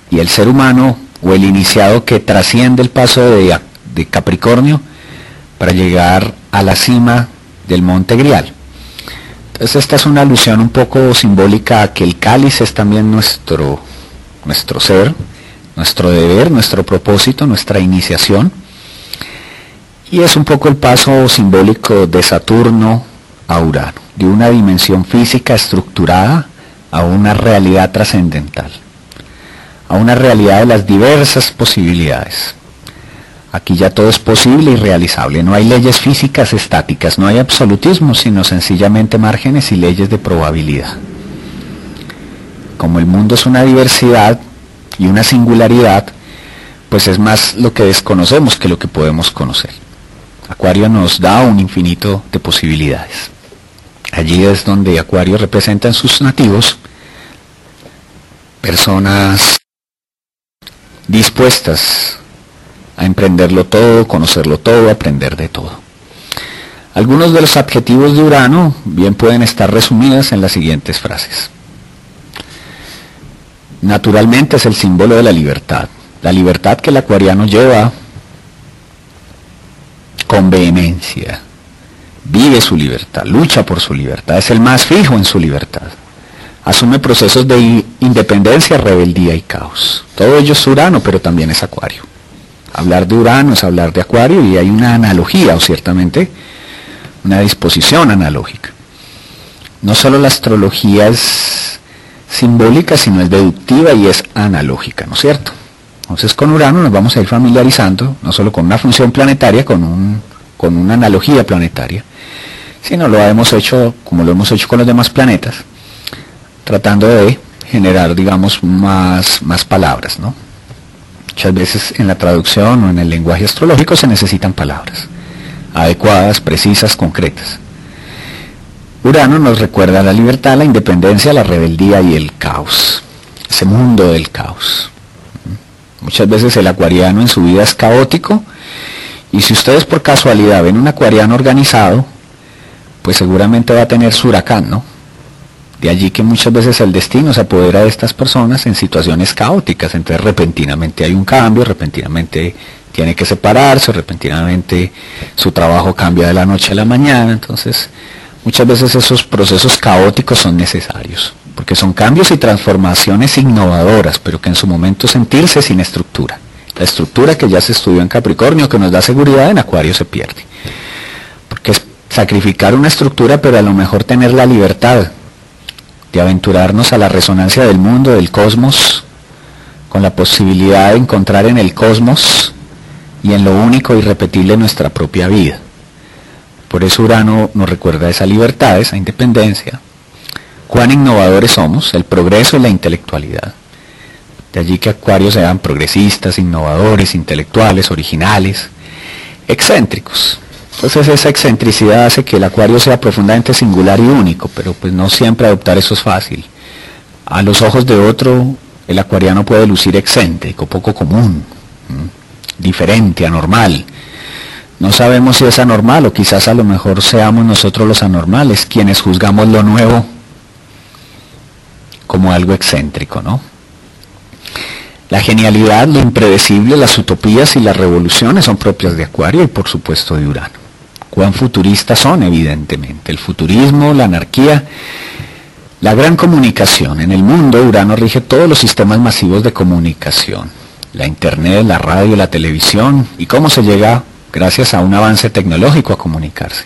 y el ser humano o el iniciado que trasciende el paso de, Capricornio para llegar a la cima del monte grial. Entonces esta es una alusión un poco simbólica a que el cáliz es también nuestro, nuestro ser, nuestro deber, nuestro propósito, nuestra iniciación. Y es un poco el paso simbólico de Saturno a de una dimensión física estructurada a una realidad trascendental, a una realidad de las diversas posibilidades. Aquí ya todo es posible y realizable, no hay leyes físicas estáticas, no hay absolutismo, sino sencillamente márgenes y leyes de probabilidad. Como el mundo es una diversidad y una singularidad, pues es más lo que desconocemos que lo que podemos conocer. Acuario nos da un infinito de posibilidades. Allí es donde Acuario representa en sus nativos personas dispuestas a emprenderlo todo, conocerlo todo, aprender de todo. Algunos de los adjetivos de Urano bien pueden estar resumidas en las siguientes frases. Naturalmente es el símbolo de la libertad, la libertad que el acuariano lleva con vehemencia, vive su libertad, lucha por su libertad, es el más fijo en su libertad. Asume procesos de independencia, rebeldía y caos. Todo ello es Urano, pero también es Acuario. Hablar de Urano es hablar de Acuario y hay una analogía, o ciertamente una disposición analógica. no solo la astrología es simbólica, sino es deductiva y es analógica, ¿no es cierto? Entonces con Urano nos vamos a ir familiarizando, no solo con una función planetaria, con, un, con una analogía planetaria, sino lo hemos hecho como lo hemos hecho con los demás planetas, tratando de generar, digamos, más, más palabras, ¿no? Muchas veces en la traducción o en el lenguaje astrológico se necesitan palabras adecuadas, precisas, concretas. Urano nos recuerda la libertad, la independencia, la rebeldía y el caos, ese mundo del caos. Muchas veces el acuariano en su vida es caótico y si ustedes por casualidad ven un acuariano organizado, pues seguramente va a tener su huracán, ¿no? De allí que muchas veces el destino se apodera de estas personas en situaciones caóticas, entonces repentinamente hay un cambio, repentinamente tiene que separarse, repentinamente su trabajo cambia de la noche a la mañana, entonces muchas veces esos procesos caóticos son necesarios, porque son cambios y transformaciones innovadoras, pero que en su momento sentirse sin estructura. La estructura que ya se estudió en Capricornio, que nos da seguridad, en Acuario se pierde. Porque es sacrificar una estructura, pero a lo mejor tener la libertad de aventurarnos a la resonancia del mundo, del cosmos, con la posibilidad de encontrar en el cosmos y en lo único y repetible nuestra propia vida. Por eso Urano nos recuerda esa libertad, esa independencia. Cuán innovadores somos, el progreso y la intelectualidad. Allí que Acuarios sean progresistas, innovadores, intelectuales, originales, excéntricos. Entonces esa excentricidad hace que el acuario sea profundamente singular y único, pero pues no siempre adoptar eso es fácil. A los ojos de otro, el acuariano puede lucir excéntrico, poco común, diferente, anormal. No sabemos si es anormal o quizás a lo mejor seamos nosotros los anormales quienes juzgamos lo nuevo como algo excéntrico, ¿no? La genialidad, lo impredecible, las utopías y las revoluciones son propias de Acuario y por supuesto de Urano cuán futuristas son, evidentemente. El futurismo, la anarquía, la gran comunicación. En el mundo, Urano rige todos los sistemas masivos de comunicación. La Internet, la radio, la televisión y cómo se llega, gracias a un avance tecnológico, a comunicarse.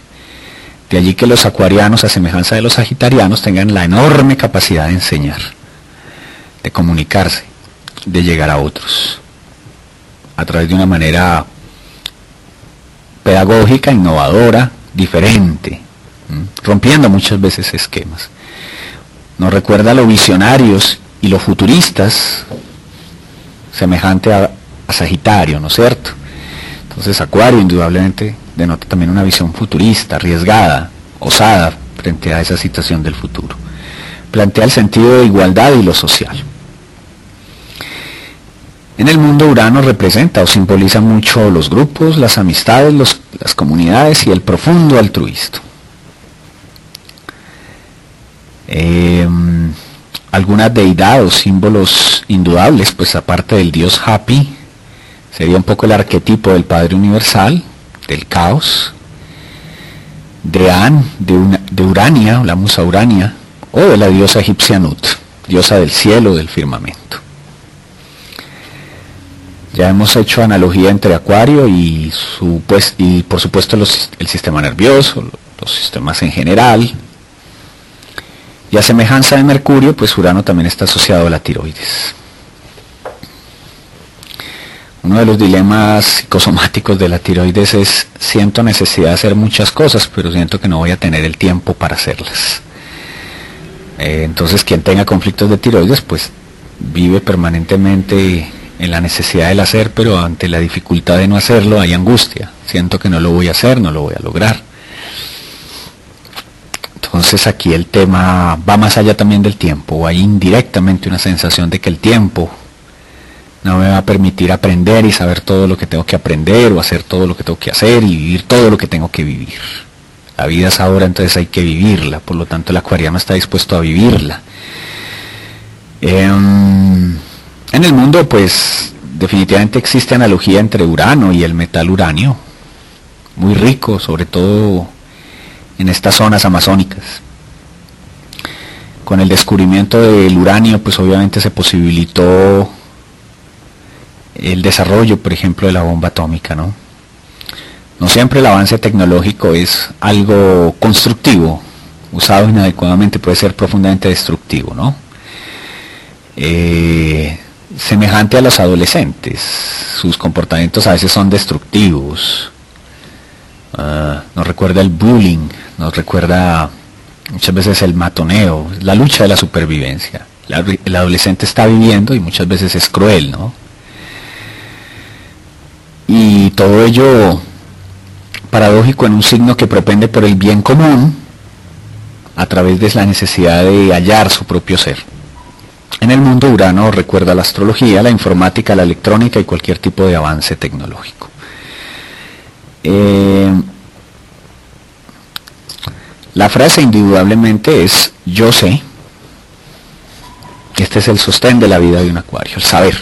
De allí que los acuarianos, a semejanza de los sagitarianos, tengan la enorme capacidad de enseñar, de comunicarse, de llegar a otros, a través de una manera pedagógica, innovadora, diferente, rompiendo muchas veces esquemas. Nos recuerda a los visionarios y los futuristas, semejante a, Sagitario, ¿no es cierto? Entonces Acuario indudablemente denota también una visión futurista, arriesgada, osada frente a esa situación del futuro. Plantea el sentido de igualdad y lo social. En el mundo Urano representa o simboliza mucho los grupos, las amistades, las comunidades y el profundo altruismo. Em, algunas deidades o símbolos indudables, pues aparte del dios Happy, sería un poco el arquetipo del Padre Universal, del caos, de An, de, de Urania, la musa Urania, o de la diosa egipcia Nut, diosa del cielo, del firmamento. Ya hemos hecho analogía entre Acuario y, su, pues, por supuesto el sistema nervioso, los sistemas en general. Y a semejanza de Mercurio, pues Urano también está asociado a la tiroides. Uno de los dilemas psicosomáticos de la tiroides es siento necesidad de hacer muchas cosas, pero siento que no voy a tener el tiempo para hacerlas. Eh, entonces quien tenga conflictos de tiroides, pues vive permanentemente en la necesidad del hacer, pero ante la dificultad de no hacerlo hay angustia. Siento que no lo voy a hacer, no lo voy a lograr. Entonces aquí el tema va más allá también del tiempo, hay indirectamente una sensación de que el tiempo no me va a permitir aprender y saber todo lo que tengo que aprender o hacer todo lo que tengo que hacer y vivir todo lo que tengo que vivir. La vida es ahora, entonces hay que vivirla, por lo tanto el acuariano está dispuesto a vivirla. Em, en el mundo, pues, definitivamente existe analogía entre Urano y el metal uranio, muy rico, sobre todo en estas zonas amazónicas. Con el descubrimiento del uranio, pues obviamente se posibilitó el desarrollo, por ejemplo, de la bomba atómica, ¿no? No siempre el avance tecnológico es algo constructivo, usado inadecuadamente puede ser profundamente destructivo, ¿no? Eh, semejante a los adolescentes, sus comportamientos a veces son destructivos, ah, nos recuerda el bullying, nos recuerda muchas veces el matoneo, la lucha de la supervivencia. el adolescente está viviendo y muchas veces es cruel, ¿no? Y todo ello paradójico en un signo que propende por el bien común a través de la necesidad de hallar su propio ser. En el mundo Urano recuerda la astrología, la informática, la electrónica y cualquier tipo de avance tecnológico. Eh, la frase indudablemente es yo sé. Este es el sostén de la vida de un acuario, el saber,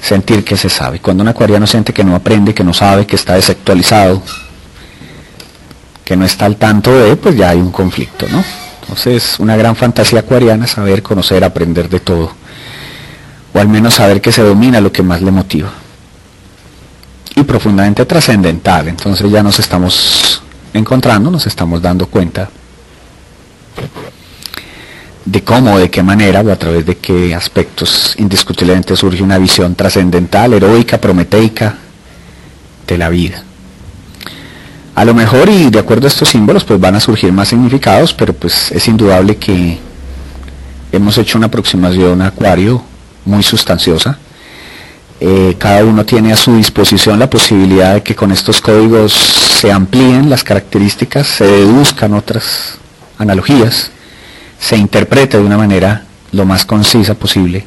sentir que se sabe. Cuando un acuariano siente que no aprende, que no sabe, que está desactualizado, que no está al tanto de, pues ya hay un conflicto, ¿no? Entonces, una gran fantasía acuariana saber, conocer, aprender de todo. O al menos saber que se domina lo que más le motiva. Y profundamente trascendental. Entonces ya nos estamos encontrando, nos estamos dando cuenta de cómo, de qué manera o a través de qué aspectos indiscutiblemente surge una visión trascendental, heroica, prometeica de la vida. A lo mejor y de acuerdo a estos símbolos pues van a surgir más significados, pero pues es indudable que hemos hecho una aproximación a Acuario muy sustanciosa. Eh, cada uno tiene a su disposición la posibilidad de que con estos códigos se amplíen las características, se deduzcan otras analogías, se interprete de una manera lo más concisa posible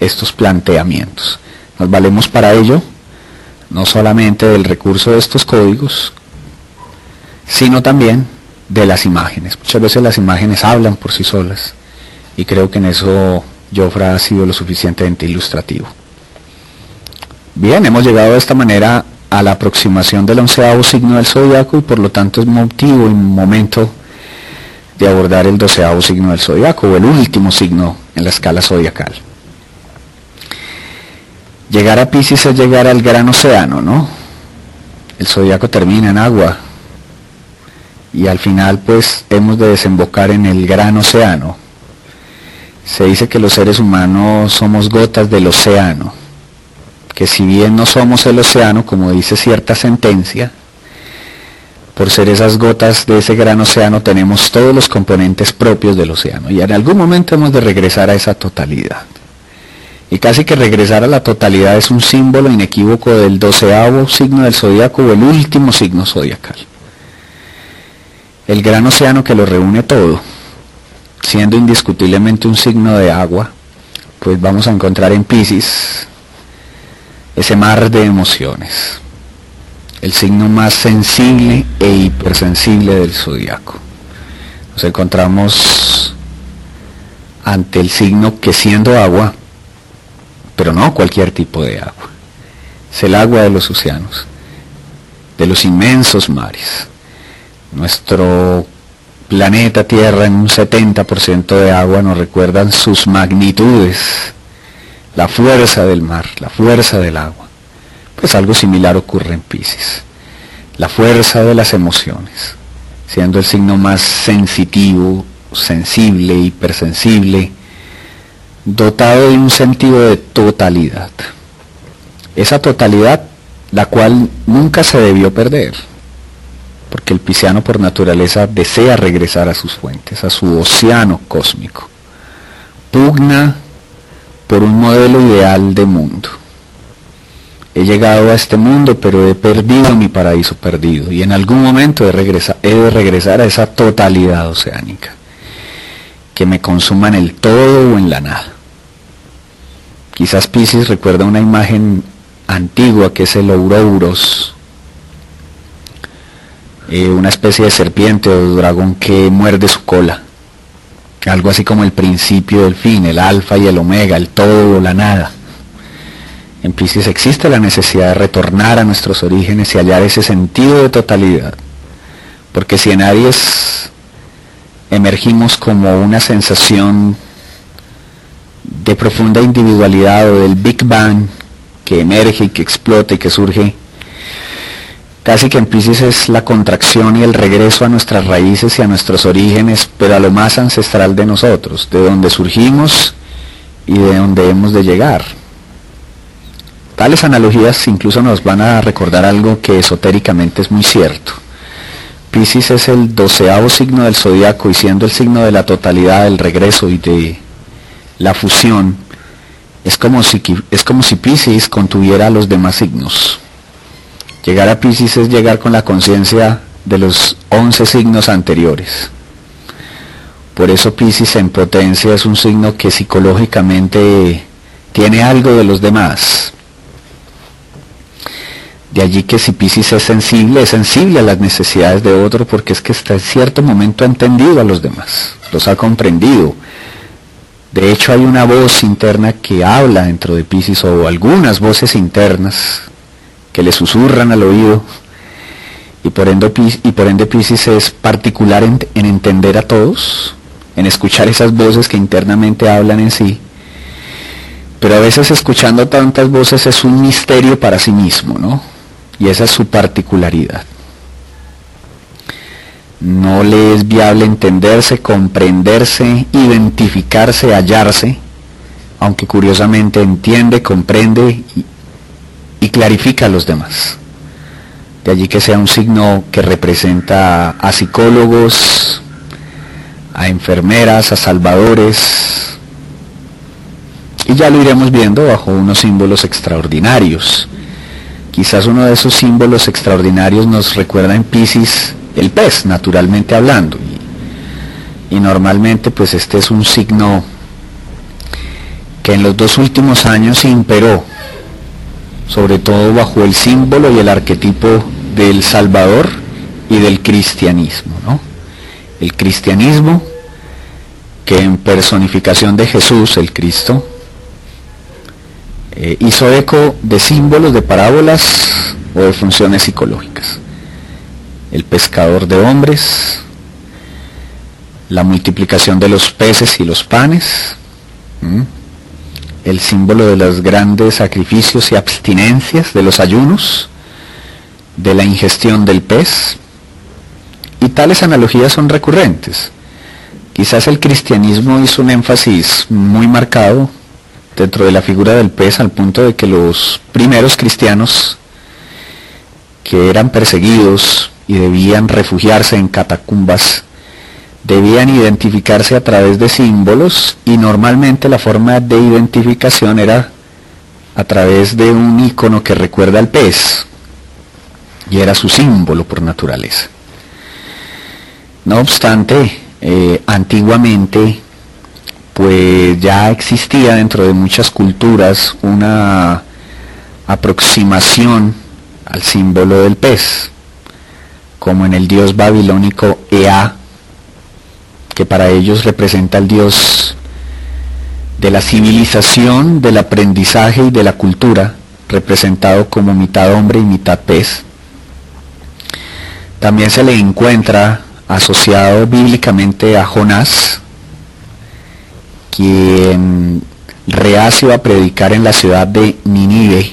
estos planteamientos. Nos valemos para ello no solamente del recurso de estos códigos, sino también de las imágenes. Muchas veces las imágenes hablan por sí solas y creo que en eso Jofra ha sido lo suficientemente ilustrativo. Bien, hemos llegado de esta manera a la aproximación del onceavo signo del zodiaco y por lo tanto es motivo y momento de abordar el doceavo signo del zodiaco o el último signo en la escala zodiacal. Llegar a Pisces es llegar al gran océano, ¿no? El zodiaco termina en agua, y al final pues hemos de desembocar en el gran océano. Se dice que los seres humanos somos gotas del océano, que si bien no somos el océano, como dice cierta sentencia, por ser esas gotas de ese gran océano tenemos todos los componentes propios del océano y en algún momento hemos de regresar a esa totalidad. Y casi que regresar a la totalidad es un símbolo inequívoco del doceavo signo del zodiaco o el último signo zodiacal el gran océano que lo reúne todo, siendo indiscutiblemente un signo de agua, pues vamos a encontrar en Pisces ese mar de emociones, el signo más sensible e hipersensible del zodiaco. Nos encontramos ante el signo que siendo agua, pero no cualquier tipo de agua, es el agua de los océanos, de los inmensos mares nuestro planeta Tierra en un 70% de agua nos recuerdan sus magnitudes, la fuerza del mar, la fuerza del agua. Pues algo similar ocurre en Pisces. La fuerza de las emociones, siendo el signo más sensitivo, sensible, hipersensible, dotado de un sentido de totalidad. Esa totalidad la cual nunca se debió perder porque el pisciano por naturaleza desea regresar a sus fuentes, a su océano cósmico. Pugna por un modelo ideal de mundo. He llegado a este mundo, pero he perdido mi paraíso perdido y en algún momento he, he de regresar a esa totalidad oceánica, que me consuma en el todo o en la nada. Quizás Pisces recuerda una imagen antigua que es el Ouroboros, eh, una especie de serpiente o dragón que muerde su cola. Algo así como el principio del fin, el alfa y el omega, el todo o la nada. En Pisces existe la necesidad de retornar a nuestros orígenes y hallar ese sentido de totalidad. Porque si en Aries emergimos como una sensación de profunda individualidad o del Big Bang que emerge y que explota y que surge Casi que en Pisces es la contracción y el regreso a nuestras raíces y a nuestros orígenes, pero a lo más ancestral de nosotros, de donde surgimos y de donde hemos de llegar. Tales analogías incluso nos van a recordar algo que esotéricamente es muy cierto. Pisces es el doceavo signo del zodiaco y siendo el signo de la totalidad, del regreso y de la fusión, es como si, es como si Pisces contuviera a los demás signos. Llegar a Pisces es llegar con la conciencia de los once signos anteriores. Por eso Pisces en potencia es un signo que psicológicamente tiene algo de los demás. De allí que si Pisces es sensible, es sensible a las necesidades de otro porque es que hasta en cierto momento ha entendido a los demás, los ha comprendido. De hecho hay una voz interna que habla dentro de Pisces o algunas voces internas que le susurran al oído y por ende, y por ende Pisces es particular en, en entender a todos, en escuchar esas voces que internamente hablan en sí, pero a veces escuchando tantas voces es un misterio para sí mismo, ¿no? Y esa es su particularidad. No le es viable entenderse, comprenderse, identificarse, hallarse, aunque curiosamente entiende, comprende clarifica a los demás. De allí que sea un signo que representa a psicólogos, a enfermeras, a salvadores, y ya lo iremos viendo bajo unos símbolos extraordinarios. Quizás uno de esos símbolos extraordinarios nos recuerda en Pisces el pez, naturalmente hablando. Y, y normalmente pues este es un signo que en los dos últimos años imperó sobre todo bajo el símbolo y el arquetipo del Salvador y del cristianismo. ¿no? El cristianismo, que en personificación de Jesús, el Cristo, eh, hizo eco de símbolos, de parábolas o de funciones psicológicas. El pescador de hombres, la multiplicación de los peces y los panes, el símbolo de los grandes sacrificios y abstinencias, de los ayunos, de la ingestión del pez. Y tales analogías son recurrentes. Quizás el cristianismo hizo un énfasis muy marcado dentro de la figura del pez al punto de que los primeros cristianos que eran perseguidos y debían refugiarse en catacumbas debían identificarse a través de símbolos y normalmente la forma de identificación era a través de un icono que recuerda al pez y era su símbolo por naturaleza. No obstante, eh, antiguamente pues ya existía dentro de muchas culturas una aproximación al símbolo del pez, como en el dios babilónico Ea, que para ellos representa el Dios de la civilización, del aprendizaje y de la cultura, representado como mitad hombre y mitad pez. También se le encuentra asociado bíblicamente a Jonás, quien reacio a predicar en la ciudad de Ninive,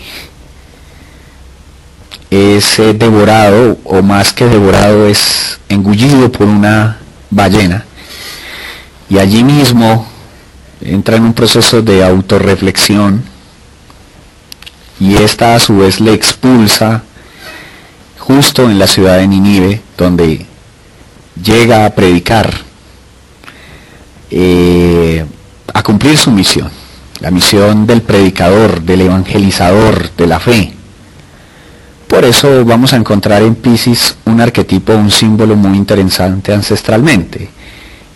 es eh, devorado, o más que devorado, es engullido por una ballena y allí mismo entra en un proceso de autorreflexión y esta a su vez le expulsa justo en la ciudad de Ninive, donde llega a predicar, eh, a cumplir su misión, la misión del predicador, del evangelizador, de la fe. Por eso vamos a encontrar en Pisces un arquetipo, un símbolo muy interesante ancestralmente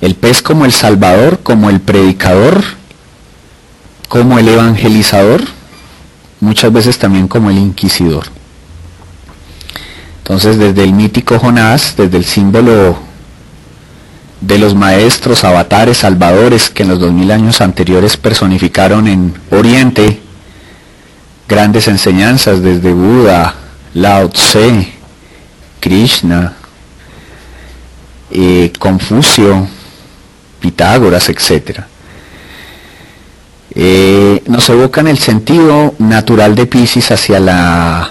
el pez como el salvador, como el predicador, como el evangelizador, muchas veces también como el inquisidor. Entonces desde el mítico Jonás, desde el símbolo de los maestros, avatares, salvadores que en los dos mil años anteriores personificaron en Oriente grandes enseñanzas desde Buda, Lao Tse, Krishna, eh, Confucio, Pitágoras, etc. Eh, nos evocan el sentido natural de Pisces hacia la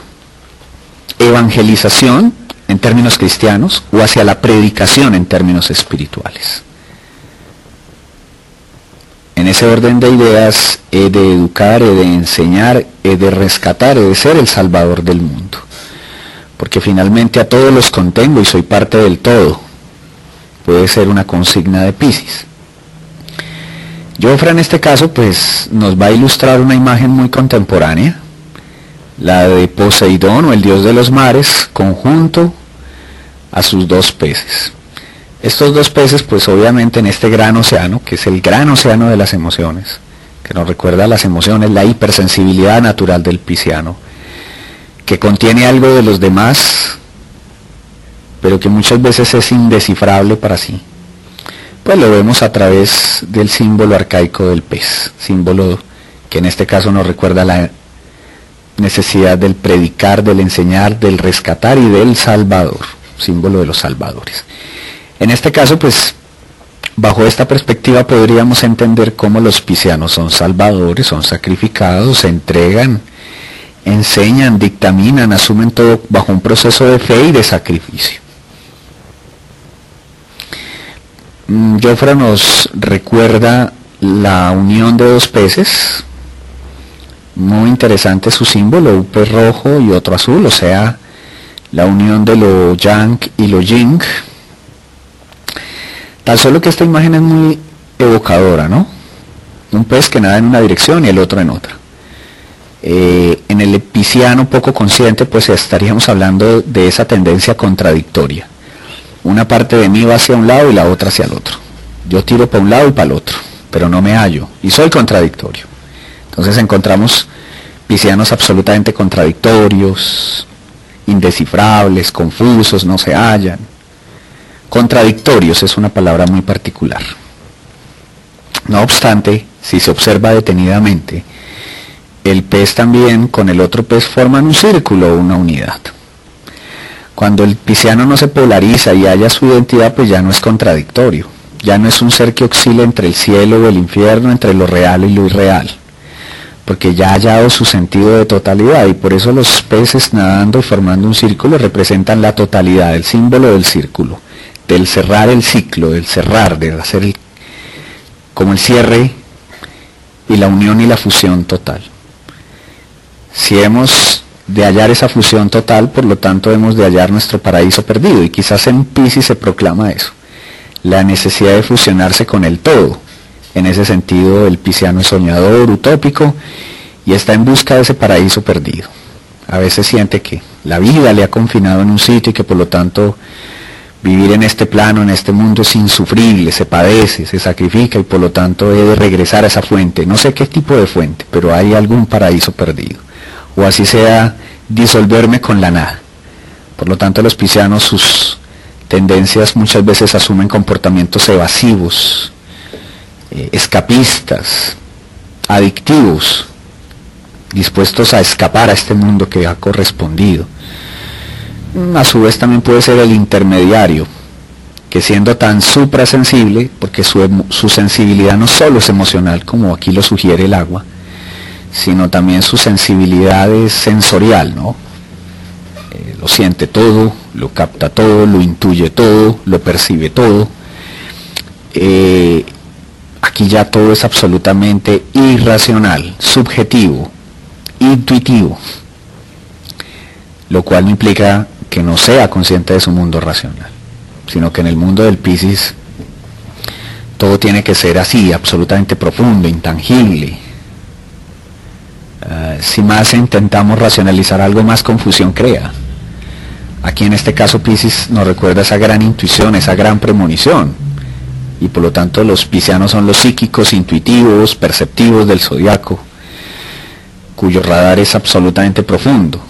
evangelización en términos cristianos o hacia la predicación en términos espirituales. En ese orden de ideas he de educar, he de enseñar, he de rescatar, he de ser el salvador del mundo. Porque finalmente a todos los contengo y soy parte del todo. Puede ser una consigna de Pisces. Jofra en este caso pues nos va a ilustrar una imagen muy contemporánea, la de Poseidón o el dios de los mares, conjunto a sus dos peces. Estos dos peces, pues obviamente en este gran océano, que es el gran océano de las emociones, que nos recuerda las emociones, la hipersensibilidad natural del pisciano, que contiene algo de los demás, pero que muchas veces es indescifrable para sí. Pues lo vemos a través del símbolo arcaico del pez, símbolo que en este caso nos recuerda la necesidad del predicar, del enseñar, del rescatar y del salvador, símbolo de los salvadores. En este caso, pues, bajo esta perspectiva podríamos entender cómo los piscianos son salvadores, son sacrificados, se entregan, enseñan, dictaminan, asumen todo bajo un proceso de fe y de sacrificio. Mm, Jofra nos recuerda la unión de dos peces, muy interesante su símbolo, un pez rojo y otro azul, o sea, la unión de lo yang y lo ying, Tan solo que esta imagen es muy evocadora, ¿no? Un pez que nada en una dirección y el otro en otra. Eh, en el epiciano poco consciente, pues estaríamos hablando de esa tendencia contradictoria. Una parte de mí va hacia un lado y la otra hacia el otro. Yo tiro para un lado y para el otro, pero no me hallo y soy contradictorio. Entonces encontramos piscianos absolutamente contradictorios, indescifrables, confusos, no se hallan. Contradictorios es una palabra muy particular. No obstante, si se observa detenidamente, el pez también con el otro pez forman un círculo o una unidad. Cuando el pisciano no se polariza y haya su identidad, pues ya no es contradictorio. Ya no es un ser que oscila entre el cielo o el infierno, entre lo real y lo irreal. Porque ya ha hallado su sentido de totalidad y por eso los peces nadando y formando un círculo representan la totalidad, el símbolo del círculo del cerrar el ciclo, del cerrar, de hacer el, como el cierre y la unión y la fusión total. Si hemos de hallar esa fusión total, por lo tanto hemos de hallar nuestro paraíso perdido. Y quizás en Pisces se proclama eso, la necesidad de fusionarse con el todo. En ese sentido, el pisciano es soñador, utópico, y está en busca de ese paraíso perdido. A veces siente que la vida le ha confinado en un sitio y que por lo tanto Vivir en este plano, en este mundo es insufrible, se padece, se sacrifica y por lo tanto he de regresar a esa fuente. No sé qué tipo de fuente, pero hay algún paraíso perdido. O así sea, disolverme con la nada. Por lo tanto, los piscianos, sus tendencias muchas veces asumen comportamientos evasivos, eh, escapistas, adictivos, dispuestos a escapar a este mundo que ha correspondido a su vez también puede ser el intermediario, que siendo tan suprasensible, porque su, su, sensibilidad no solo es emocional, como aquí lo sugiere el agua, sino también su sensibilidad es sensorial, ¿no? Eh, lo siente todo, lo capta todo, lo intuye todo, lo percibe todo. Eh, aquí ya todo es absolutamente irracional, subjetivo, intuitivo, lo cual no implica que no sea consciente de su mundo racional, sino que en el mundo del Pisces todo tiene que ser así, absolutamente profundo, intangible. Eh, si más intentamos racionalizar algo, más confusión crea. Aquí en este caso Pisces nos recuerda esa gran intuición, esa gran premonición. Y por lo tanto los piscianos son los psíquicos, intuitivos, perceptivos del zodiaco, cuyo radar es absolutamente profundo.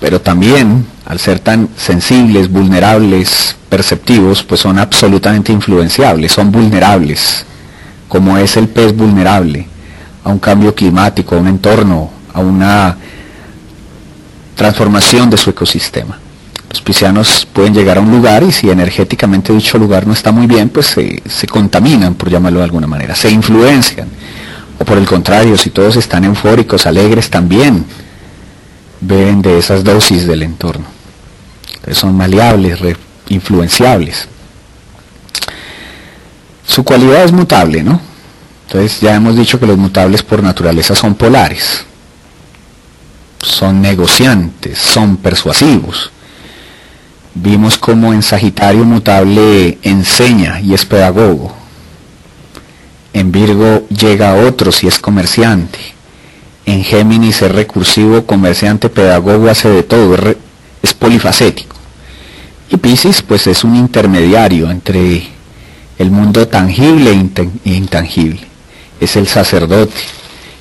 Pero también al ser tan sensibles, vulnerables, perceptivos, pues son absolutamente influenciables, son vulnerables, como es el pez vulnerable a un cambio climático, a un entorno, a una transformación de su ecosistema. Los piscianos pueden llegar a un lugar y si energéticamente dicho lugar no está muy bien, pues se, se contaminan, por llamarlo de alguna manera, se influencian. O por el contrario, si todos están eufóricos, alegres, también beben de esas dosis del entorno. Entonces son maleables, influenciables. Su cualidad es mutable, ¿no? Entonces ya hemos dicho que los mutables por naturaleza son polares, son negociantes, son persuasivos. Vimos como en Sagitario mutable enseña y es pedagogo. En Virgo llega a otros y es comerciante. En Géminis es recursivo, comerciante, pedagogo, hace de todo, es polifacético. Y Pisces pues es un intermediario entre el mundo tangible e intangible. Es el sacerdote,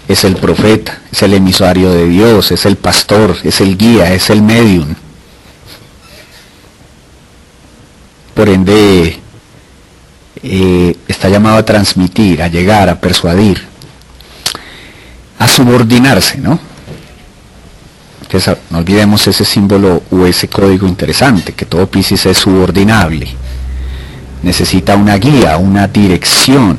es el profeta, es el emisario de Dios, es el pastor, es el guía, es el medium. Por ende, eh, está llamado a transmitir, a llegar, a persuadir, a subordinarse, ¿no? No olvidemos ese símbolo o ese código interesante, que todo Piscis es subordinable. Necesita una guía, una dirección.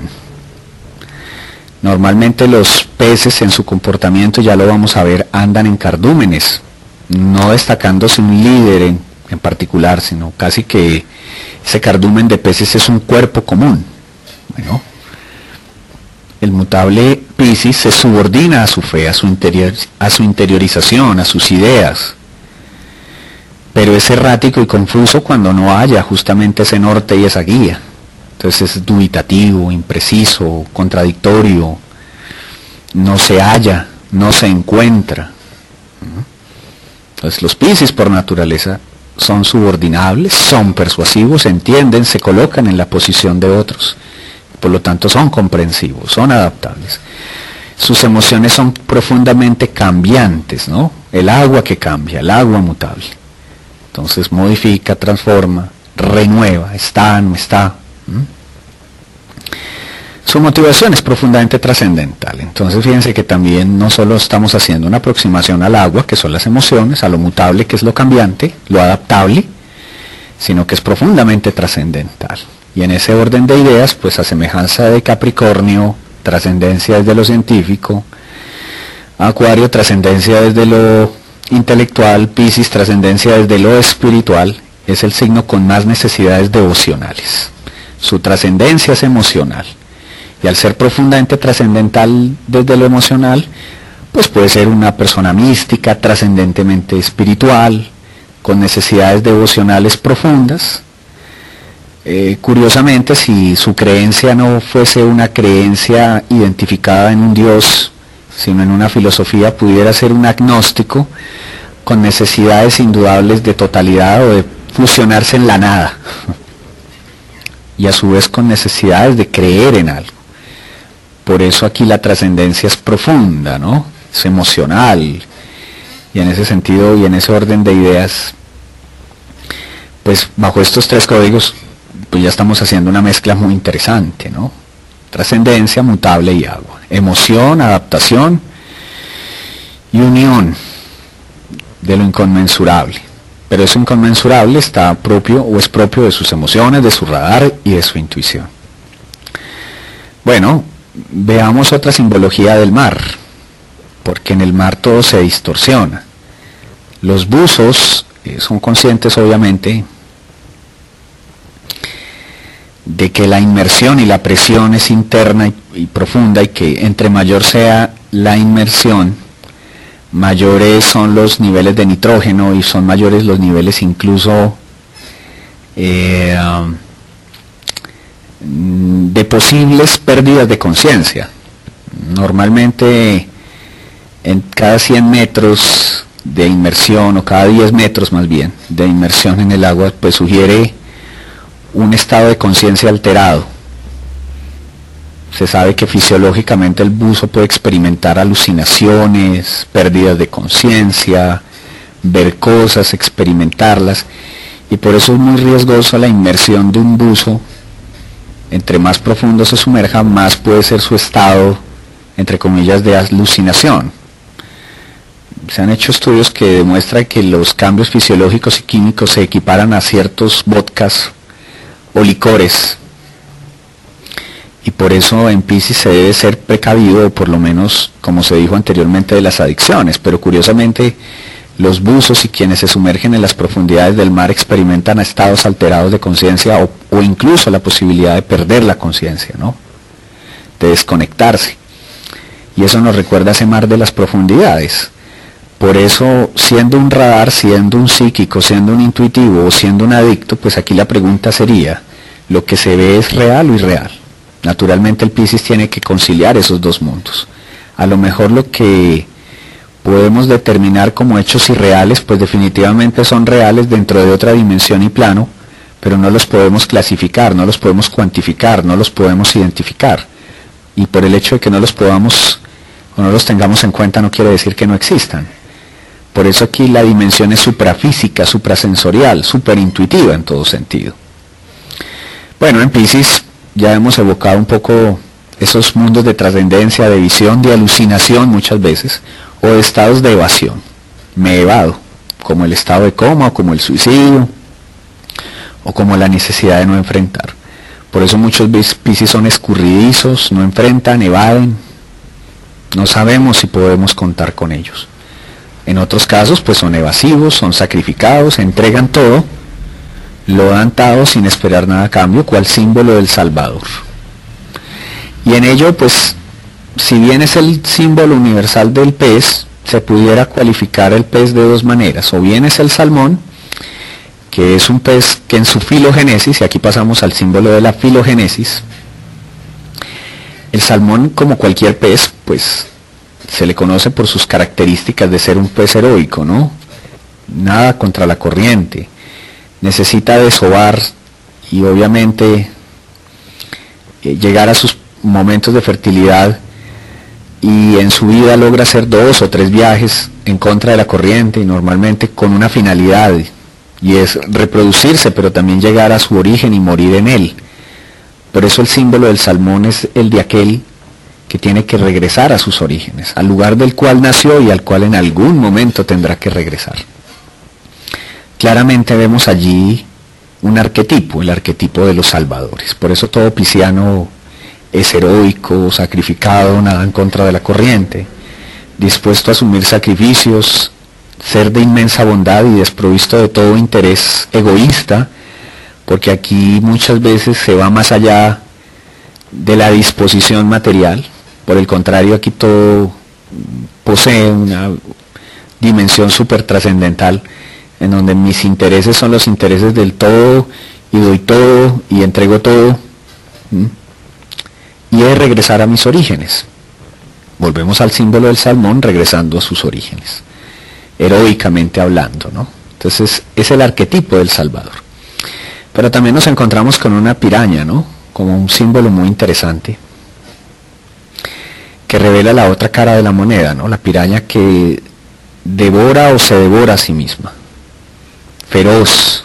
Normalmente los peces en su comportamiento, ya lo vamos a ver, andan en cardúmenes, no destacándose un líder en, en particular, sino casi que ese cardumen de peces es un cuerpo común. Bueno, el mutable Piscis se subordina a su fe, a su, interior, a su interiorización, a sus ideas. Pero es errático y confuso cuando no haya justamente ese norte y esa guía. Entonces es dubitativo, impreciso, contradictorio, no se halla, no se encuentra. Entonces los Piscis por naturaleza son subordinables, son persuasivos, entienden, se colocan en la posición de otros por lo tanto son comprensivos, son adaptables. Sus emociones son profundamente cambiantes, ¿no? El agua que cambia, el agua mutable. Entonces modifica, transforma, renueva, está, no está. Su motivación es profundamente trascendental. Entonces fíjense que también no solo estamos haciendo una aproximación al agua, que son las emociones, a lo mutable, que es lo cambiante, lo adaptable, sino que es profundamente trascendental. Y en ese orden de ideas, pues a semejanza de Capricornio, trascendencia desde lo científico, Acuario, trascendencia desde lo intelectual, Piscis, trascendencia desde lo espiritual, es el signo con más necesidades devocionales. Su trascendencia es emocional. Y al ser profundamente trascendental desde lo emocional, pues puede ser una persona mística, trascendentemente espiritual, con necesidades devocionales profundas, eh, curiosamente, si su creencia no fuese una creencia identificada en un Dios, sino en una filosofía, pudiera ser un agnóstico con necesidades indudables de totalidad o de fusionarse en la nada. [laughs] Y a su vez con necesidades de creer en algo. Por eso aquí la trascendencia es profunda, ¿no? Es emocional. Y en ese sentido y en ese orden de ideas, pues bajo estos tres códigos pues ya estamos haciendo una mezcla muy interesante, ¿no? Trascendencia, mutable y agua. Emoción, adaptación y unión de lo inconmensurable. Pero eso inconmensurable está propio o es propio de sus emociones, de su radar y de su intuición. Bueno, veamos otra simbología del mar, porque en el mar todo se distorsiona. Los buzos eh, son conscientes obviamente de que la inmersión y la presión es interna y, profunda y que entre mayor sea la inmersión, mayores son los niveles de nitrógeno y son mayores los niveles incluso eh, um, de posibles pérdidas de conciencia. Normalmente en cada 100 metros de inmersión o cada 10 metros más bien de inmersión en el agua pues sugiere un estado de conciencia alterado. Se sabe que fisiológicamente el buzo puede experimentar alucinaciones, pérdidas de conciencia, ver cosas, experimentarlas, y por eso es muy riesgoso la inmersión de un buzo. Entre más profundo se sumerja, más puede ser su estado, entre comillas, de alucinación. Se han hecho estudios que demuestran que los cambios fisiológicos y químicos se equiparan a ciertos vodkas o licores. Y por eso en Pisces se debe ser precavido, por lo menos como se dijo anteriormente, de las adicciones. Pero curiosamente los buzos y quienes se sumergen en las profundidades del mar experimentan estados alterados de conciencia o, o, incluso la posibilidad de perder la conciencia, ¿no? De desconectarse. Y eso nos recuerda ese mar de las profundidades. Por eso, siendo un radar, siendo un psíquico, siendo un intuitivo o siendo un adicto, pues aquí la pregunta sería, ¿lo que se ve es real o irreal? Naturalmente el Piscis tiene que conciliar esos dos mundos. A lo mejor lo que podemos determinar como hechos irreales, pues definitivamente son reales dentro de otra dimensión y plano, pero no los podemos clasificar, no los podemos cuantificar, no los podemos identificar. Y por el hecho de que no los podamos o no los tengamos en cuenta no quiere decir que no existan. Por eso aquí la dimensión es suprafísica, suprasensorial, superintuitiva en todo sentido. Bueno, en Pisces ya hemos evocado un poco esos mundos de trascendencia, de visión, de alucinación muchas veces, o de estados de evasión. Me evado, como el estado de coma, o como el suicidio, o como la necesidad de no enfrentar. Por eso muchos Pisces son escurridizos, no enfrentan, evaden. No sabemos si podemos contar con ellos. En otros casos, pues son evasivos, son sacrificados, entregan todo, lo dan todo sin esperar nada a cambio, cual símbolo del Salvador. Y en ello, pues, si bien es el símbolo universal del pez, se pudiera cualificar el pez de dos maneras. O bien es el salmón, que es un pez que en su filogénesis, y aquí pasamos al símbolo de la filogénesis, el salmón, como cualquier pez, pues se le conoce por sus características de ser un pez heroico, ¿no? Nada contra la corriente. Necesita desovar y obviamente eh, llegar a sus momentos de fertilidad y en su vida logra hacer dos o tres viajes en contra de la corriente y normalmente con una finalidad y es reproducirse pero también llegar a su origen y morir en él. Por eso el símbolo del salmón es el de aquel que tiene que regresar a sus orígenes, al lugar del cual nació y al cual en algún momento tendrá que regresar. Claramente vemos allí un arquetipo, el arquetipo de los salvadores. Por eso todo pisciano es heroico, sacrificado, nada en contra de la corriente, dispuesto a asumir sacrificios, ser de inmensa bondad y desprovisto de todo interés egoísta, porque aquí muchas veces se va más allá de la disposición material, por el contrario, aquí todo posee una dimensión súper trascendental en donde mis intereses son los intereses del todo y doy todo y entrego todo. Y es regresar a mis orígenes. Volvemos al símbolo del salmón regresando a sus orígenes, heroicamente hablando, ¿no? Entonces es el arquetipo del Salvador. Pero también nos encontramos con una piraña, ¿no? Como un símbolo muy interesante que revela la otra cara de la moneda, ¿no? La piraña que devora o se devora a sí misma. Feroz.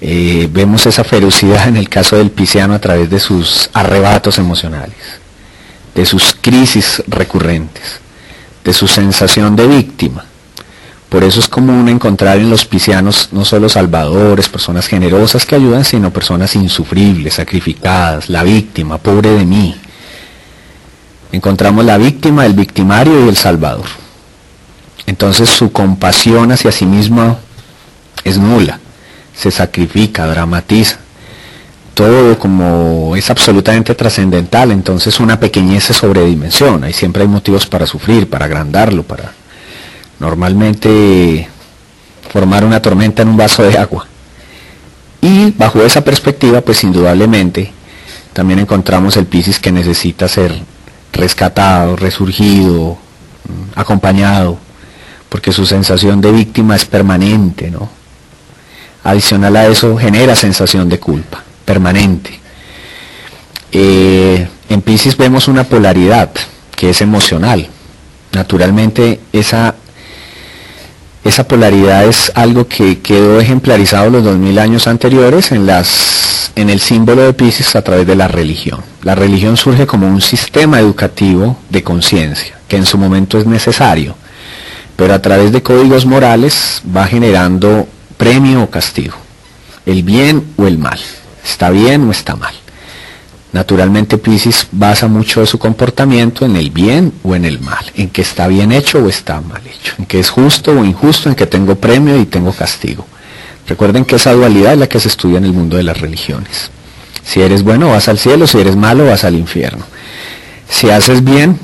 Eh, vemos esa ferocidad en el caso del pisciano a través de sus arrebatos emocionales, de sus crisis recurrentes, de su sensación de víctima. Por eso es común encontrar en los piscianos no solo salvadores, personas generosas que ayudan, sino personas insufribles, sacrificadas, la víctima, pobre de mí, encontramos la víctima, el victimario y el salvador. Entonces su compasión hacia sí mismo es nula, se sacrifica, dramatiza. Todo como es absolutamente trascendental, entonces una pequeñez se sobredimensiona y siempre hay motivos para sufrir, para agrandarlo, para normalmente formar una tormenta en un vaso de agua. Y bajo esa perspectiva, pues indudablemente, también encontramos el Piscis que necesita ser rescatado, resurgido, acompañado, porque su sensación de víctima es permanente, ¿no? Adicional a eso genera sensación de culpa, permanente. Eh, en Pisces vemos una polaridad que es emocional. Naturalmente esa, esa polaridad es algo que quedó ejemplarizado los 2000 años anteriores en las en el símbolo de Pisces a través de la religión. La religión surge como un sistema educativo de conciencia, que en su momento es necesario, pero a través de códigos morales va generando premio o castigo, el bien o el mal, está bien o está mal. Naturalmente Pisces basa mucho de su comportamiento en el bien o en el mal, en que está bien hecho o está mal hecho, en que es justo o injusto, en que tengo premio y tengo castigo. Recuerden que esa dualidad es la que se estudia en el mundo de las religiones. Si eres bueno vas al cielo, si eres malo vas al infierno. Si haces bien,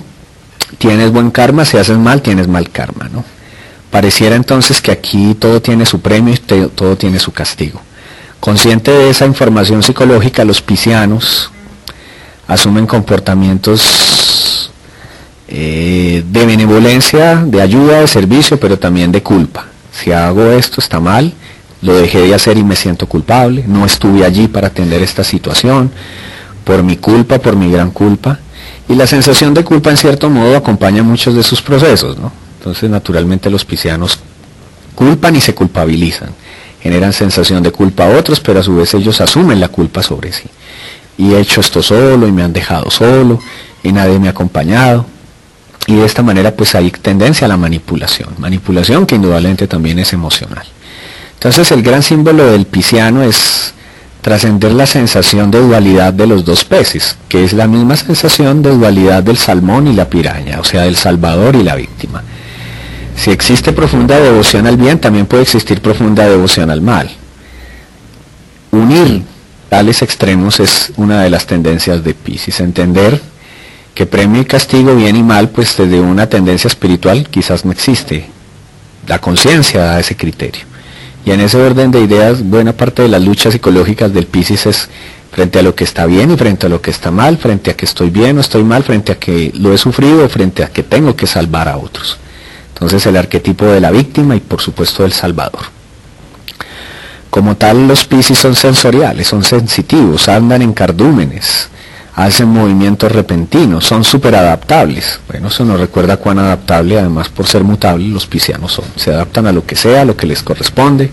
tienes buen karma, si haces mal, tienes mal karma, ¿no? Pareciera entonces que aquí todo tiene su premio y todo tiene su castigo. Consciente de esa información psicológica, los piscianos asumen comportamientos eh, de benevolencia, de ayuda, de servicio, pero también de culpa. Si hago esto está mal, lo dejé de hacer y me siento culpable, no estuve allí para atender esta situación, por mi culpa, por mi gran culpa. Y la sensación de culpa en cierto modo acompaña muchos de sus procesos, ¿no? Entonces naturalmente los piscianos culpan y se culpabilizan, generan sensación de culpa a otros, pero a su vez ellos asumen la culpa sobre sí. Y he hecho esto solo y me han dejado solo y nadie me ha acompañado. Y de esta manera pues hay tendencia a la manipulación, manipulación que indudablemente también es emocional. Entonces el gran símbolo del pisciano es trascender la sensación de dualidad de los dos peces, que es la misma sensación de dualidad del salmón y la piraña, o sea, del salvador y la víctima. Si existe profunda devoción al bien, también puede existir profunda devoción al mal. Unir tales extremos es una de las tendencias de Pisces, entender que premio y castigo, bien y mal, pues desde una tendencia espiritual quizás no existe. La conciencia da ese criterio. Y en ese orden de ideas, buena parte de las luchas psicológicas del Piscis es frente a lo que está bien y frente a lo que está mal, frente a que estoy bien o estoy mal, frente a que lo he sufrido, frente a que tengo que salvar a otros. Entonces el arquetipo de la víctima y por supuesto del salvador. Como tal, los Piscis son sensoriales, son sensitivos, andan en cardúmenes, hacen movimientos repentinos, son súper adaptables. Bueno, eso nos recuerda cuán adaptable, además por ser mutable, los piscianos son. Se adaptan a lo que sea, a lo que les corresponde.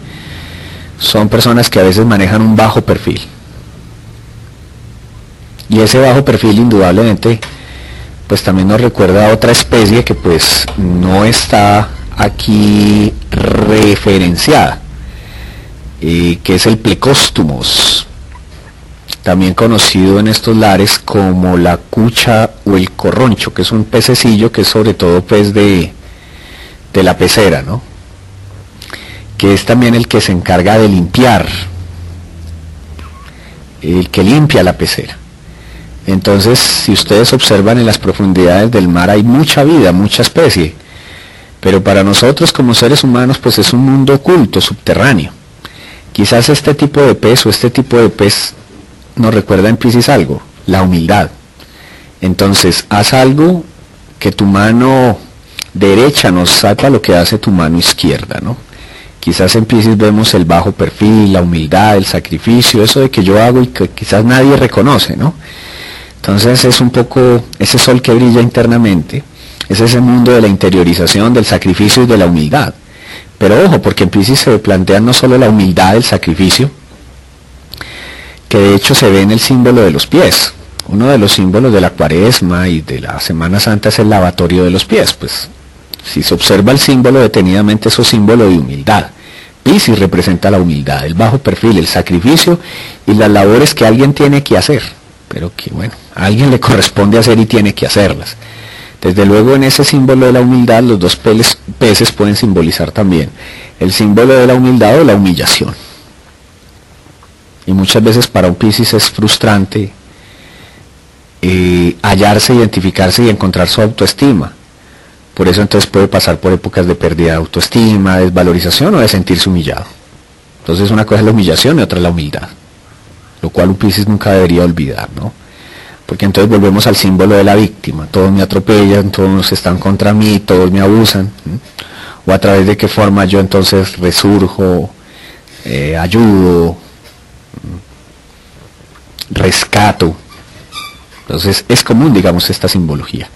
Son personas que a veces manejan un bajo perfil. Y ese bajo perfil indudablemente, pues también nos recuerda a otra especie que pues no está aquí referenciada, eh, que es el plecóstumos también conocido en estos lares como la cucha o el corroncho, que es un pececillo que es sobre todo pez de, de la pecera, ¿no? que es también el que se encarga de limpiar, el que limpia la pecera. Entonces, si ustedes observan en las profundidades del mar hay mucha vida, mucha especie, pero para nosotros como seres humanos pues es un mundo oculto, subterráneo. Quizás este tipo de pez o este tipo de pez nos recuerda en Pisces algo, la humildad. Entonces, haz algo que tu mano derecha nos saca lo que hace tu mano izquierda, ¿no? Quizás en Pisces vemos el bajo perfil, la humildad, el sacrificio, eso de que yo hago y que quizás nadie reconoce, ¿no? Entonces es un poco ese sol que brilla internamente, es ese mundo de la interiorización, del sacrificio y de la humildad. Pero ojo, porque en Pisces se plantea no solo la humildad, el sacrificio, que de hecho se ve en el símbolo de los pies. Uno de los símbolos de la cuaresma y de la Semana Santa es el lavatorio de los pies. Pues si se observa el símbolo detenidamente, es un símbolo de humildad. Piscis representa la humildad, el bajo perfil, el sacrificio y las labores que alguien tiene que hacer, pero que bueno, a alguien le corresponde hacer y tiene que hacerlas. Desde luego en ese símbolo de la humildad los dos peces pueden simbolizar también el símbolo de la humildad o la humillación. Y muchas veces para un Piscis es frustrante eh, hallarse, identificarse y encontrar su autoestima. Por eso entonces puede pasar por épocas de pérdida de autoestima, desvalorización o de sentirse humillado. Entonces una cosa es la humillación y otra es la humildad. Lo cual un Piscis nunca debería olvidar, ¿no? Porque entonces volvemos al símbolo de la víctima. Todos me atropellan, todos están contra mí, todos me abusan. O a través de qué forma yo entonces resurjo, eh, ayudo, rescato. Entonces es común, digamos, esta simbología.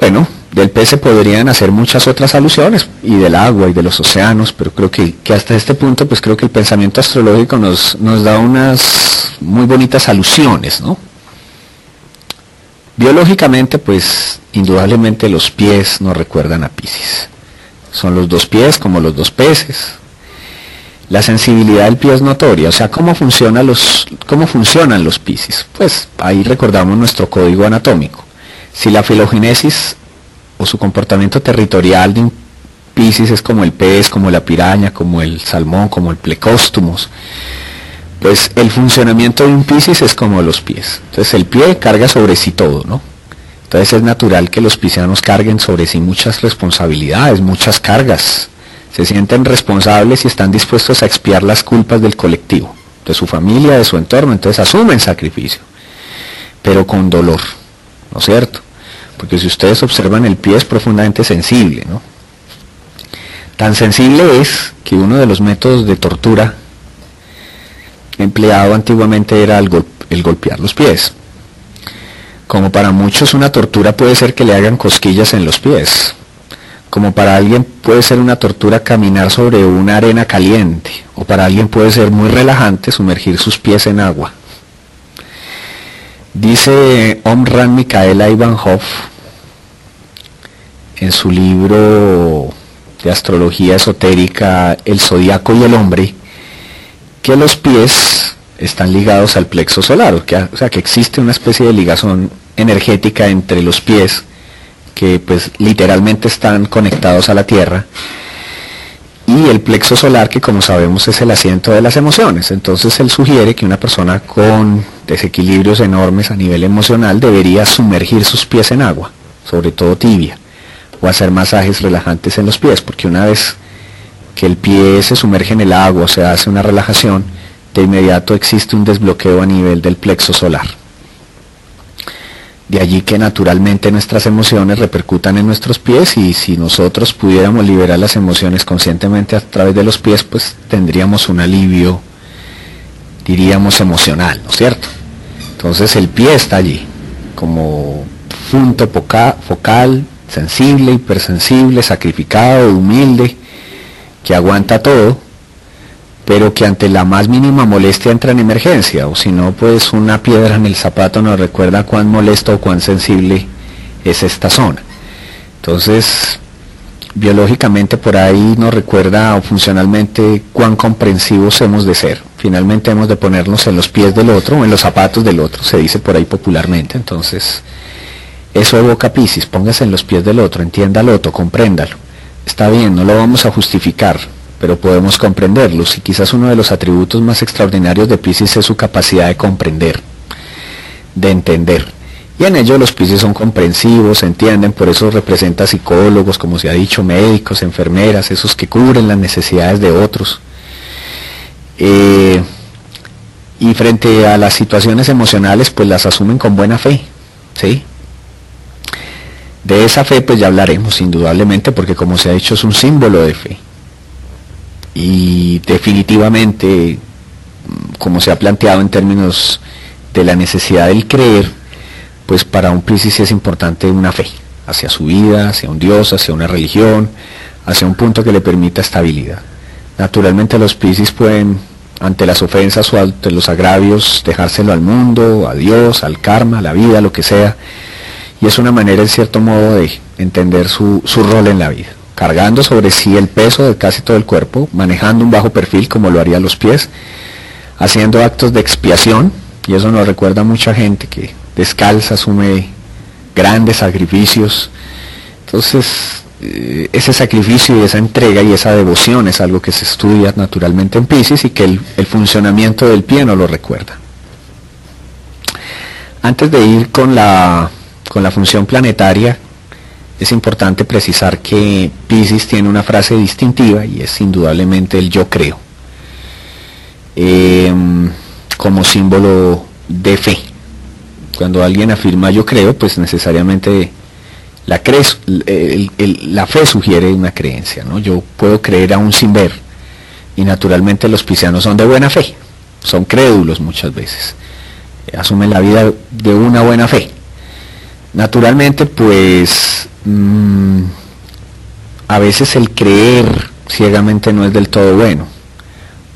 Bueno, del pez se podrían hacer muchas otras alusiones, y del agua y de los océanos, pero creo que, hasta este punto, pues creo que el pensamiento astrológico nos, nos da unas muy bonitas alusiones, ¿no? Biológicamente, pues indudablemente los pies nos recuerdan a Pisces. Son los dos pies como los dos peces. La sensibilidad del pie es notoria, o sea, ¿cómo, funciona los, cómo funcionan los piscis? Pues ahí recordamos nuestro código anatómico. Si la filogenesis o su comportamiento territorial de un piscis es como el pez, como la piraña, como el salmón, como el plecóstumos, pues el funcionamiento de un piscis es como los pies. Entonces el pie carga sobre sí todo, ¿no? Entonces es natural que los piscianos carguen sobre sí muchas responsabilidades, muchas cargas se sienten responsables y están dispuestos a expiar las culpas del colectivo, de su familia, de su entorno, entonces asumen sacrificio, pero con dolor, ¿no es cierto? Porque si ustedes observan el pie es profundamente sensible, ¿no? Tan sensible es que uno de los métodos de tortura empleado antiguamente era el, el golpear los pies. Como para muchos una tortura puede ser que le hagan cosquillas en los pies, como para alguien puede ser una tortura caminar sobre una arena caliente, o para alguien puede ser muy relajante sumergir sus pies en agua. Dice Omran Mikaela Ivanhoff en su libro de astrología esotérica El zodiaco y el hombre, que los pies están ligados al plexo solar, o sea que existe una especie de ligazón energética entre los pies que pues literalmente están conectados a la Tierra, y el plexo solar, que como sabemos es el asiento de las emociones. Entonces él sugiere que una persona con desequilibrios enormes a nivel emocional debería sumergir sus pies en agua, sobre todo tibia, o hacer masajes relajantes en los pies, porque una vez que el pie se sumerge en el agua, o se hace una relajación, de inmediato existe un desbloqueo a nivel del plexo solar. De allí que naturalmente nuestras emociones repercutan en nuestros pies y si nosotros pudiéramos liberar las emociones conscientemente a través de los pies, pues tendríamos un alivio, diríamos, emocional, ¿no es cierto? Entonces el pie está allí como punto focal, sensible, hipersensible, sacrificado, humilde, que aguanta todo pero que ante la más mínima molestia entra en emergencia, o si no, pues una piedra en el zapato nos recuerda cuán molesto o cuán sensible es esta zona. Entonces, biológicamente por ahí nos recuerda o funcionalmente cuán comprensivos hemos de ser. Finalmente hemos de ponernos en los pies del otro o en los zapatos del otro, se dice por ahí popularmente. Entonces, eso evoca Piscis, póngase en los pies del otro, entiéndalo, otro, compréndalo. Está bien, no lo vamos a justificar, pero podemos comprenderlos y quizás uno de los atributos más extraordinarios de Pisces es su capacidad de comprender, de entender. Y en ello los Pisces son comprensivos, entienden, por eso representa psicólogos, como se ha dicho, médicos, enfermeras, esos que cubren las necesidades de otros. Eh, y frente a las situaciones emocionales, pues las asumen con buena fe, ¿sí? De esa fe pues ya hablaremos indudablemente porque como se ha dicho es un símbolo de fe y definitivamente, como se ha planteado en términos de la necesidad del creer, pues para un Piscis es importante una fe hacia su vida, hacia un Dios, hacia una religión, hacia un punto que le permita estabilidad. Naturalmente los Piscis pueden, ante las ofensas o ante los agravios, dejárselo al mundo, a Dios, al karma, a la vida, lo que sea, y es una manera en cierto modo de entender su, su rol en la vida. Cargando sobre sí el peso de casi todo el cuerpo, manejando un bajo perfil como lo haría los pies, haciendo actos de expiación, y eso nos recuerda a mucha gente que descalza, asume grandes sacrificios. Entonces, eh, ese sacrificio y esa entrega y esa devoción es algo que se estudia naturalmente en Pisces y que el, funcionamiento del pie no lo recuerda. Antes de ir con la, con la función planetaria, es importante precisar que Pisces tiene una frase distintiva y es indudablemente el yo creo, em, como símbolo de fe. Cuando alguien afirma yo creo, pues necesariamente la, fe sugiere una creencia, ¿no? Yo puedo creer aún sin ver. Y naturalmente los piscianos son de buena fe, son crédulos muchas veces, asumen la vida de una buena fe. Naturalmente, pues Mm, a veces el creer ciegamente no es del todo bueno.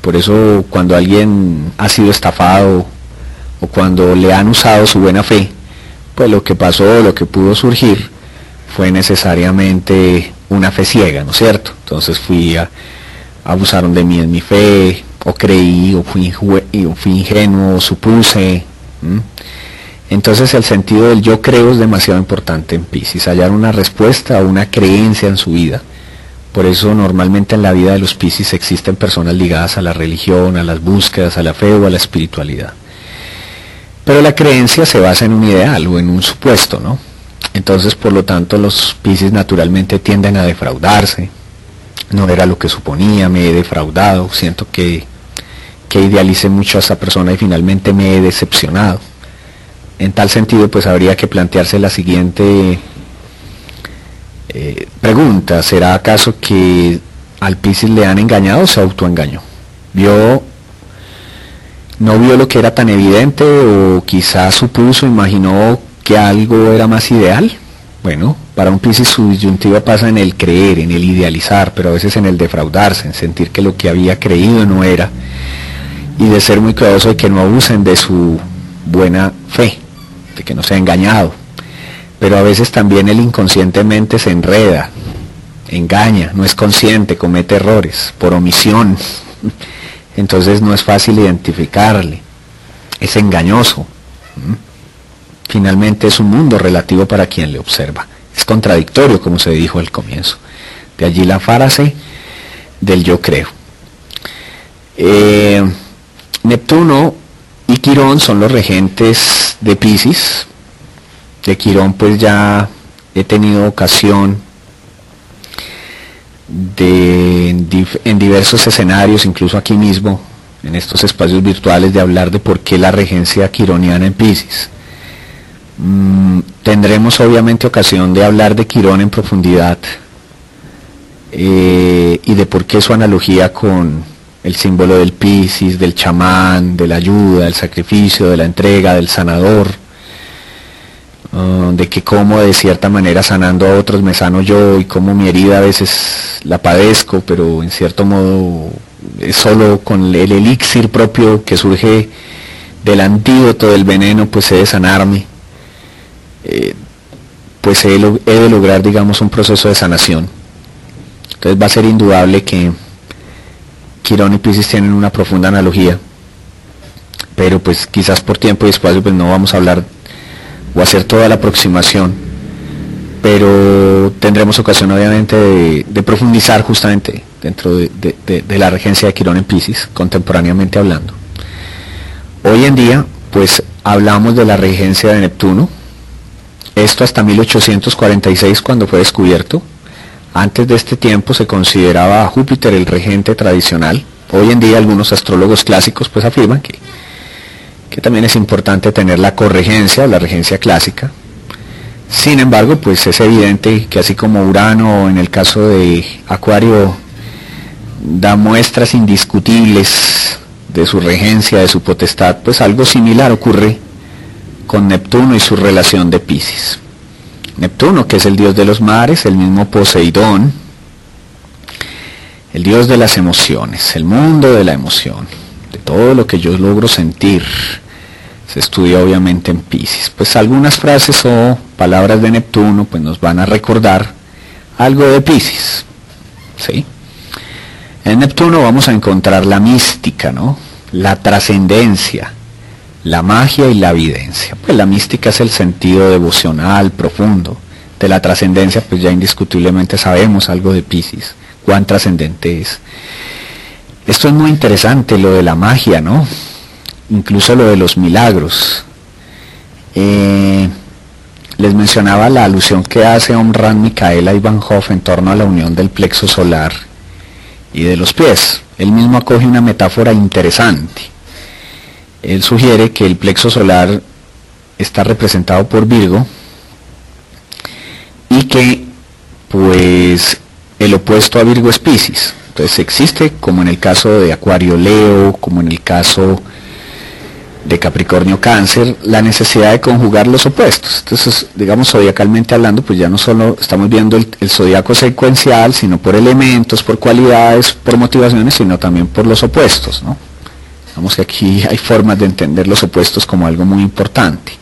Por eso cuando alguien ha sido estafado o cuando le han usado su buena fe, pues lo que pasó, lo que pudo surgir, fue necesariamente una fe ciega, ¿no es cierto? Entonces fui abusaron de mí en mi fe, o creí, o fui, o ingenuo, o supuse. Entonces el sentido del yo creo es demasiado importante en Pisces, hallar una respuesta o una creencia en su vida. Por eso normalmente en la vida de los Pisces existen personas ligadas a la religión, a las búsquedas, a la fe o a la espiritualidad. Pero la creencia se basa en un ideal o en un supuesto, ¿no? Entonces, por lo tanto, los Pisces naturalmente tienden a defraudarse. No era lo que suponía, me he defraudado, siento que, que idealicé mucho a esa persona y finalmente me he decepcionado. En tal sentido, pues habría que plantearse la siguiente eh, pregunta. ¿Será acaso que al Pisces le han engañado o se autoengañó? ¿Vio, no vio lo que era tan evidente o quizás supuso, imaginó que algo era más ideal? Bueno, para un Pisces su disyuntiva pasa en el creer, en el idealizar, pero a veces en el defraudarse, en sentir que lo que había creído no era, y de ser muy cuidadoso de que no abusen de su buena fe, de que no sea engañado. Pero a veces también él inconscientemente se enreda, engaña, no es consciente, comete errores por omisión. [laughs] Entonces no es fácil identificarle, es engañoso. Finalmente es un mundo relativo para quien le observa. Es contradictorio, como se dijo al comienzo. De allí la frase del yo creo. Eh, Neptuno y Quirón son los regentes de Pisces. De Quirón pues ya he tenido ocasión de en diversos escenarios, incluso aquí mismo, en estos espacios virtuales, de hablar de por qué la regencia quironiana en Pisces. Mm, tendremos obviamente ocasión de hablar de Quirón en profundidad eh, y de por qué su analogía con el símbolo del Piscis, del chamán, de la ayuda, del sacrificio, de la entrega, del sanador, uh, de que como de cierta manera sanando a otros me sano yo y como mi herida a veces la padezco, pero en cierto modo es solo con el elixir propio que surge del antídoto del veneno, pues he de sanarme, eh, pues he de lograr, digamos, un proceso de sanación. Entonces va a ser indudable que Quirón y Pisces tienen una profunda analogía, pero pues quizás por tiempo y espacio pues no vamos a hablar o hacer toda la aproximación, pero tendremos ocasión obviamente de, profundizar justamente dentro de, la regencia de Quirón en Pisces, contemporáneamente hablando. Hoy en día pues hablamos de la regencia de Neptuno, esto hasta 1846 cuando fue descubierto, antes de este tiempo se consideraba a Júpiter el regente tradicional. Hoy en día algunos astrólogos clásicos pues afirman que, que también es importante tener la corregencia la regencia clásica. Sin embargo, pues es evidente que así como Urano en el caso de Acuario da muestras indiscutibles de su regencia, de su potestad, pues algo similar ocurre con Neptuno y su relación de Pisces. Neptuno, que es el dios de los mares, el mismo Poseidón, el dios de las emociones, el mundo de la emoción, de todo lo que yo logro sentir. Se estudia obviamente en Pisces. Pues algunas frases o palabras de Neptuno pues nos van a recordar algo de Pisces. ¿Sí? En Neptuno vamos a encontrar la mística, ¿no? La trascendencia, la magia y la evidencia. Pues la mística es el sentido devocional profundo. De la trascendencia, pues ya indiscutiblemente sabemos algo de Pisces, cuán trascendente es. Esto es muy interesante, lo de la magia, ¿no? Incluso lo de los milagros. Eh, les mencionaba la alusión que hace Omran Micaela Ivanhoff en torno a la unión del plexo solar y de los pies. Él mismo acoge una metáfora interesante él sugiere que el plexo solar está representado por Virgo y que pues el opuesto a Virgo es Pisces. Entonces existe, como en el caso de Acuario Leo, como en el caso de Capricornio Cáncer, la necesidad de conjugar los opuestos. Entonces, digamos, zodiacalmente hablando, pues ya no solo estamos viendo el, el zodiaco secuencial, sino por elementos, por cualidades, por motivaciones, sino también por los opuestos, ¿no? Vamos que aquí hay formas de entender los opuestos como algo muy importante.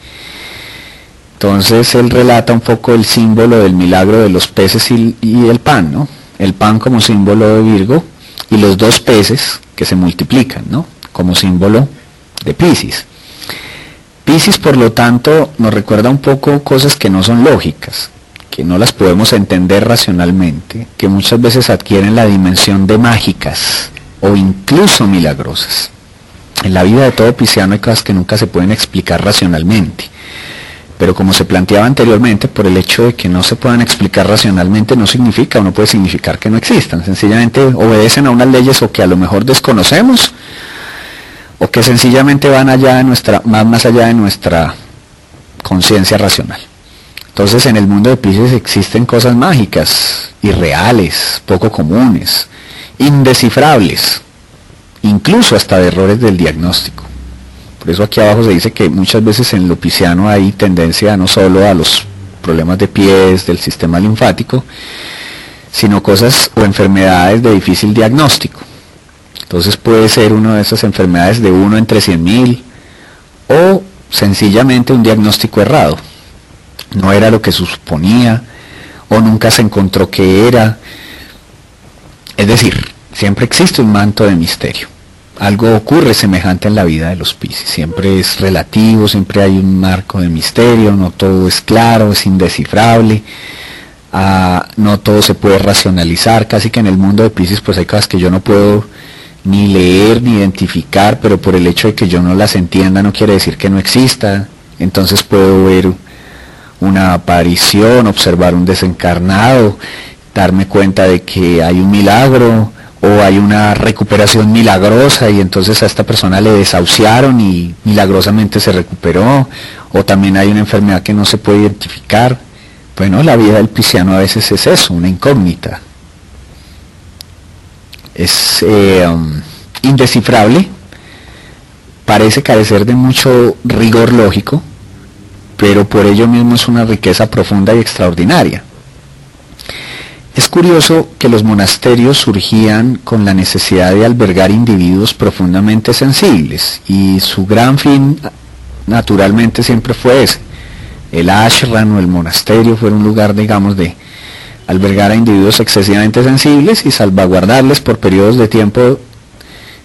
Entonces él relata un poco el símbolo del milagro de los peces y, el pan, ¿no? El pan como símbolo de Virgo y los dos peces que se multiplican, ¿no? Como símbolo de Pisces. Pisces, por lo tanto, nos recuerda un poco cosas que no son lógicas, que no las podemos entender racionalmente, que muchas veces adquieren la dimensión de mágicas o incluso milagrosas. En la vida de todo pisciano hay cosas que nunca se pueden explicar racionalmente. Pero como se planteaba anteriormente, por el hecho de que no se puedan explicar racionalmente no significa o no puede significar que no existan. Sencillamente obedecen a unas leyes o que a lo mejor desconocemos o que sencillamente van allá de nuestra, más, más allá de nuestra conciencia racional. Entonces en el mundo de Pisces existen cosas mágicas, irreales, poco comunes, indescifrables, incluso hasta de errores del diagnóstico. Por eso aquí abajo se dice que muchas veces en lo pisciano hay tendencia no solo a los problemas de pies, del sistema linfático, sino cosas o enfermedades de difícil diagnóstico. Entonces puede ser una de esas enfermedades de uno entre 100.000 o sencillamente un diagnóstico errado. No era lo que suponía o nunca se encontró que era. Es decir, siempre existe un manto de misterio algo ocurre semejante en la vida de los Pisces. Siempre es relativo, siempre hay un marco de misterio, no todo es claro, es indescifrable, ah, no todo se puede racionalizar. Casi que en el mundo de Pisces pues hay cosas que yo no puedo ni leer ni identificar, pero por el hecho de que yo no las entienda no quiere decir que no exista. Entonces puedo ver una aparición, observar un desencarnado, darme cuenta de que hay un milagro, o hay una recuperación milagrosa y entonces a esta persona le desahuciaron y milagrosamente se recuperó, o también hay una enfermedad que no se puede identificar. Bueno, la vida del pisciano a veces es eso, una incógnita. Es eh, um, indescifrable, parece carecer de mucho rigor lógico, pero por ello mismo es una riqueza profunda y extraordinaria. Es curioso que los monasterios surgían con la necesidad de albergar individuos profundamente sensibles y su gran fin naturalmente siempre fue ese. El ashram o el monasterio fue un lugar, digamos, de albergar a individuos excesivamente sensibles y salvaguardarles por periodos de tiempo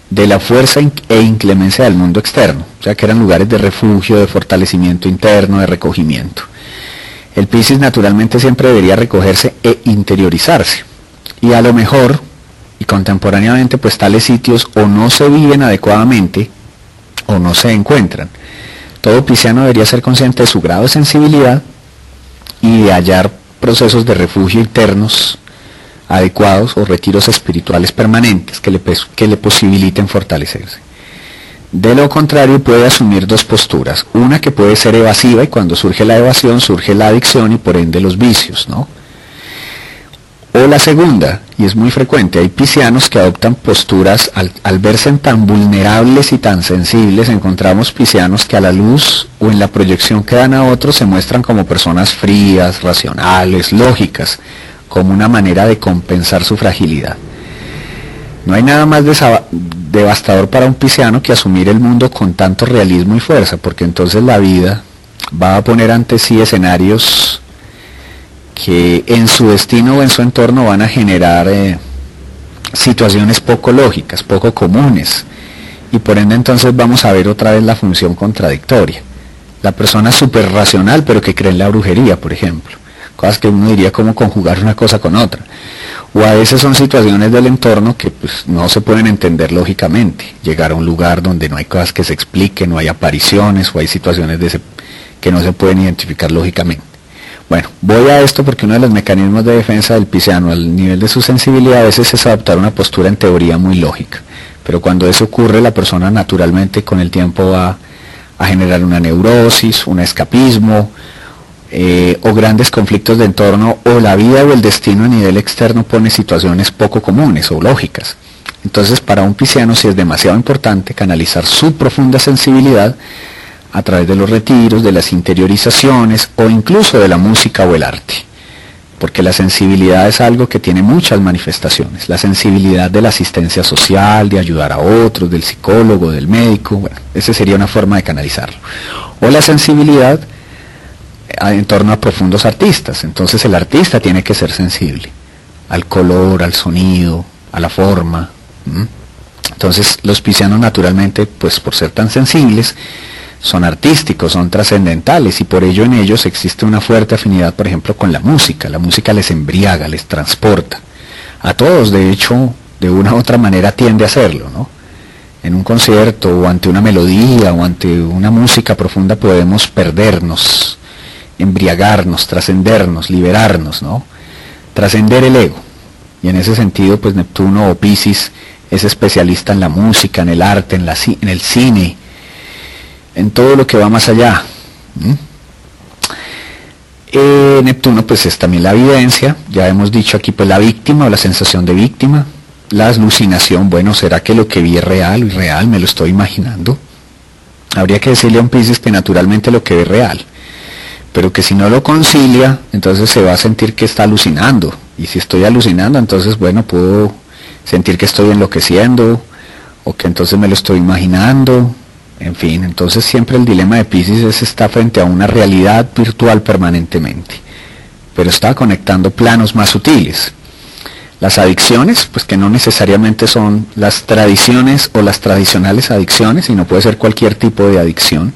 de la fuerza e inclemencia del mundo externo, o sea que eran lugares de refugio, de fortalecimiento interno, de recogimiento. El Piscis naturalmente siempre debería recogerse e interiorizarse. Y a lo mejor, y contemporáneamente, pues tales sitios o no se viven adecuadamente o no se encuentran. Todo pisciano debería ser consciente de su grado de sensibilidad y de hallar procesos de refugio internos adecuados o retiros espirituales permanentes que le, que le posibiliten fortalecerse. De lo contrario, puede asumir dos posturas. Una que puede ser evasiva y cuando surge la evasión surge la adicción y por ende los vicios, ¿no? O la segunda, y es muy frecuente, hay piscianos que adoptan posturas al, verse tan vulnerables y tan sensibles, encontramos piscianos que a la luz o en la proyección que dan a otros se muestran como personas frías, racionales, lógicas, como una manera de compensar su fragilidad. No hay nada más devastador para un pisciano que asumir el mundo con tanto realismo y fuerza, porque entonces la vida va a poner ante sí escenarios que en su destino o en su entorno van a generar eh, situaciones poco lógicas, poco comunes, y por ende entonces vamos a ver otra vez la función contradictoria. La persona súper racional pero que cree en la brujería, por ejemplo. Cosas que uno diría cómo conjugar una cosa con otra o a veces son situaciones del entorno que pues, no se pueden entender lógicamente. Llegar a un lugar donde no hay cosas que se expliquen, no hay apariciones o hay situaciones que no se pueden identificar lógicamente. Bueno, voy a esto porque uno de los mecanismos de defensa del pisciano al nivel de su sensibilidad a veces es adoptar una postura en teoría muy lógica. Pero cuando eso ocurre, la persona naturalmente con el tiempo va a generar una neurosis, un escapismo, eh, o grandes conflictos de entorno o la vida o el destino a nivel externo pone situaciones poco comunes o lógicas. Entonces para un pisciano sí es demasiado importante canalizar su profunda sensibilidad a través de los retiros, de las interiorizaciones o incluso de la música o el arte. Porque la sensibilidad es algo que tiene muchas manifestaciones. La sensibilidad de la asistencia social, de ayudar a otros, del psicólogo, del médico, bueno, esa sería una forma de canalizarlo. O la sensibilidad en torno a profundos artistas. Entonces el artista tiene que ser sensible al color, al sonido, a la forma. Entonces los piscianos naturalmente, pues por ser tan sensibles, son artísticos, son trascendentales y por ello en ellos existe una fuerte afinidad, por ejemplo, con la música. La música les embriaga, les transporta. A todos, de hecho, de una u otra manera tiende a hacerlo, ¿no? En un concierto o ante una melodía o ante una música profunda podemos perdernos, embriagarnos, trascendernos, liberarnos, ¿no? Trascender el ego. Y en ese sentido, pues Neptuno o Piscis es especialista en la música, en el arte, en, la, en el cine, en todo lo que va más allá. Eh, Neptuno pues es también la evidencia, ya hemos dicho aquí pues la víctima o la sensación de víctima, la alucinación, bueno, ¿será que lo que vi es real y real? Me lo estoy imaginando. Habría que decirle a un Pisces que naturalmente lo que ve es real, pero que si no lo concilia, entonces se va a sentir que está alucinando. Y si estoy alucinando, entonces bueno, puedo sentir que estoy enloqueciendo, o que entonces me lo estoy imaginando, en fin, entonces siempre el dilema de Pisces es estar frente a una realidad virtual permanentemente, pero está conectando planos más sutiles. Las adicciones, pues que no necesariamente son las tradiciones o las tradicionales adicciones, sino puede ser cualquier tipo de adicción,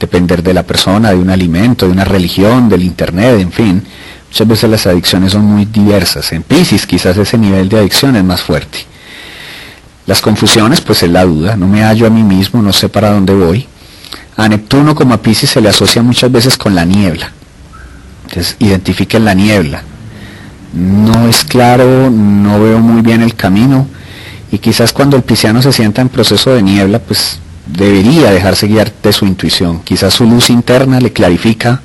depender de la persona, de un alimento, de una religión, del internet, en fin. Muchas veces las adicciones son muy diversas. En Pisces quizás ese nivel de adicción es más fuerte. Las confusiones, pues es la duda, no me hallo a mí mismo, no sé para dónde voy. A Neptuno como a Pisces se le asocia muchas veces con la niebla. Entonces, identifiquen la niebla. No es claro, no veo muy bien el camino. Y quizás cuando el pisciano se sienta en proceso de niebla, pues debería dejarse guiar de su intuición. Quizás su luz interna le clarifica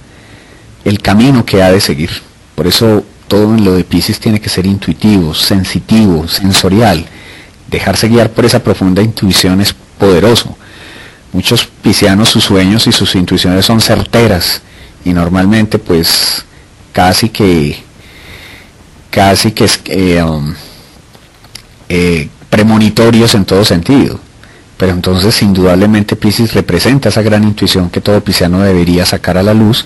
el camino que ha de seguir. Por eso todo en lo de Pisces tiene que ser intuitivo, sensitivo, sensorial dejarse guiar por esa profunda intuición es poderoso. Muchos piscianos sus sueños y sus intuiciones son certeras y normalmente pues casi que casi que eh, um, eh, premonitorios en todo sentido. Pero entonces indudablemente Piscis representa esa gran intuición que todo pisciano debería sacar a la luz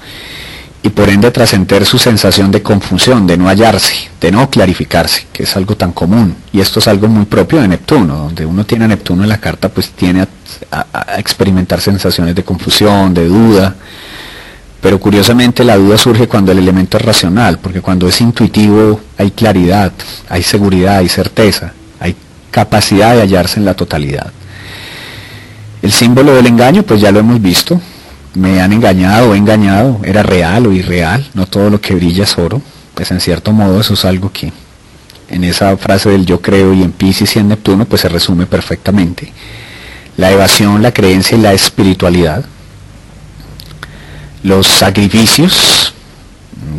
y por ende trascender su sensación de confusión, de no hallarse, de no clarificarse, que es algo tan común. Y esto es algo muy propio de Neptuno, donde uno tiene a Neptuno en la carta, pues tiene a, experimentar sensaciones de confusión, de duda. Pero curiosamente la duda surge cuando el elemento es racional, porque cuando es intuitivo hay claridad, hay seguridad, hay certeza, hay capacidad de hallarse en la totalidad. El símbolo del engaño, pues ya lo hemos visto, me han engañado o engañado, era real o irreal, no todo lo que brilla es oro, pues en cierto modo eso es algo que en esa frase del yo creo y en Pisces y en Neptuno pues se resume perfectamente. La evasión, la creencia y la espiritualidad. Los sacrificios,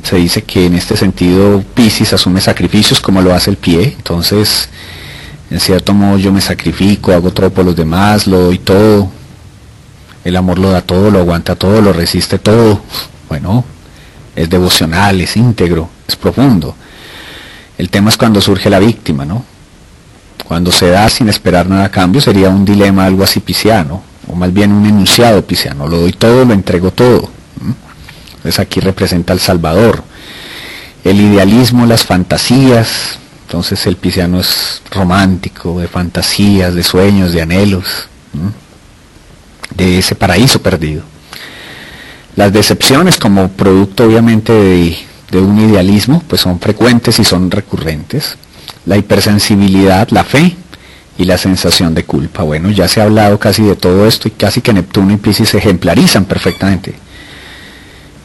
se dice que en este sentido Pisces asume sacrificios como lo hace el pie, entonces en cierto modo yo me sacrifico, hago todo por los demás, lo doy todo, el amor lo da todo, lo aguanta todo, lo resiste todo. Bueno, es devocional, es íntegro, es profundo. El tema es cuando surge la víctima, ¿no? Cuando se da sin esperar nada a cambio sería un dilema algo así pisciano, o más bien un enunciado pisciano. Lo doy todo, lo entrego todo. Entonces aquí representa al Salvador. El idealismo, las fantasías. Entonces el pisciano es romántico, de fantasías, de sueños, de anhelos de ese paraíso perdido. Las decepciones como producto obviamente de, un idealismo, pues son frecuentes y son recurrentes. La hipersensibilidad, la fe y la sensación de culpa. Bueno, ya se ha hablado casi de todo esto y casi que Neptuno y Pisces ejemplarizan perfectamente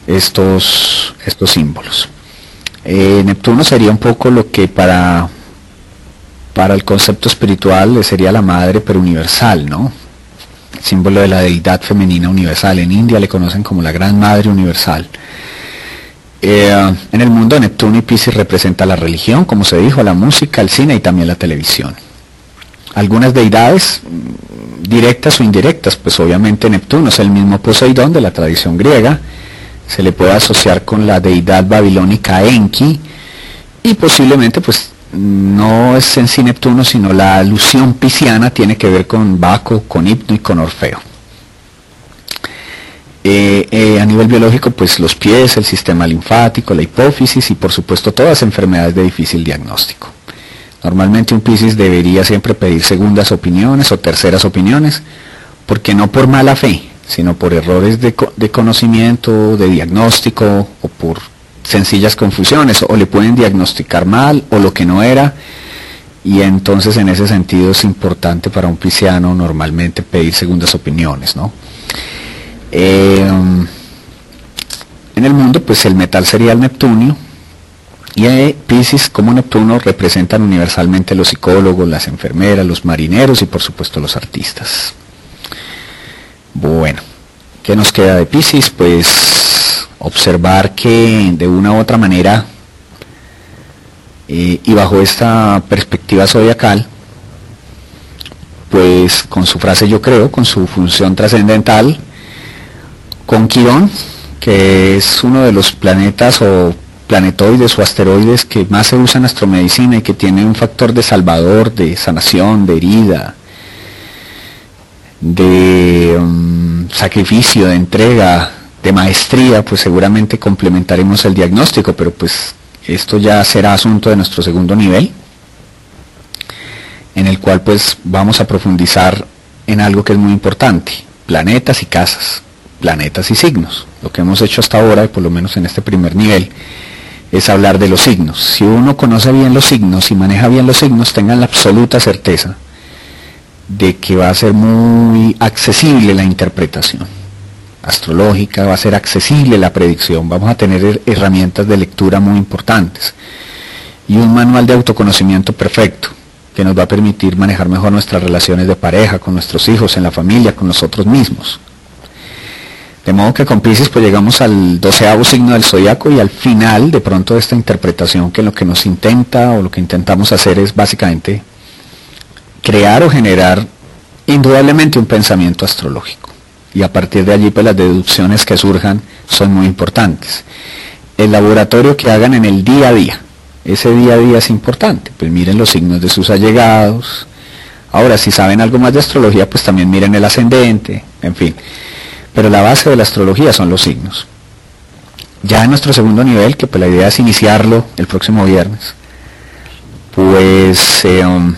estos, estos símbolos. Eh, Neptuno sería un poco lo que para, para el concepto espiritual sería la madre pero universal, ¿no? Símbolo de la deidad femenina universal. En India le conocen como la Gran Madre Universal. Eh, en el mundo Neptuno y Pisces representa la religión, como se dijo, la música, el cine y también la televisión. Algunas deidades, mm, directas o indirectas, pues obviamente Neptuno es el mismo Poseidón de la tradición griega, se le puede asociar con la deidad babilónica Enki y posiblemente pues no es en sí Neptuno, sino la alusión pisciana tiene que ver con Baco, con Hipno y con Orfeo. Eh, eh, a nivel biológico, pues los pies, el sistema linfático, la hipófisis y por supuesto todas enfermedades de difícil diagnóstico. Normalmente un Piscis debería siempre pedir segundas opiniones o terceras opiniones, porque no por mala fe, sino por errores de, de conocimiento, de diagnóstico sencillas confusiones, o le pueden diagnosticar mal o lo que no era, y entonces en ese sentido es importante para un pisciano normalmente pedir segundas opiniones, ¿no? Eh, en el mundo, pues el metal sería el Neptunio, y Pisces como Neptuno representan universalmente los psicólogos, las enfermeras, los marineros y por supuesto los artistas. Bueno, ¿qué nos queda de Pisces? Pues observar que de una u otra manera eh, y bajo esta perspectiva zodiacal, pues con su frase yo creo, con su función trascendental, con Quirón, que es uno de los planetas o planetoides o asteroides que más se usa en astromedicina y que tiene un factor de salvador, de sanación, de herida, de um, sacrificio, de entrega, de maestría, pues seguramente complementaremos el diagnóstico, pero pues esto ya será asunto de nuestro segundo nivel, en el cual pues vamos a profundizar en algo que es muy importante, planetas y casas, planetas y signos. Lo que hemos hecho hasta ahora, y por lo menos en este primer nivel, es hablar de los signos. Si uno conoce bien los signos y maneja bien los signos, tengan la absoluta certeza de que va a ser muy accesible la interpretación astrológica, va a ser accesible la predicción, vamos a tener herramientas de lectura muy importantes y un manual de autoconocimiento perfecto que nos va a permitir manejar mejor nuestras relaciones de pareja, con nuestros hijos, en la familia, con nosotros mismos. De modo que con Pisces pues llegamos al doceavo signo del zodiaco y al final de pronto de esta interpretación que lo que nos intenta o lo que intentamos hacer es básicamente crear o generar indudablemente un pensamiento astrológico. Y a partir de allí pues las deducciones que surjan son muy importantes. El laboratorio que hagan en el día a día, ese día a día es importante. Pues miren los signos de sus allegados. Ahora, si saben algo más de astrología, pues también miren el ascendente, en fin. Pero la base de la astrología son los signos. Ya en nuestro segundo nivel, que pues la idea es iniciarlo el próximo viernes, pues eh, um,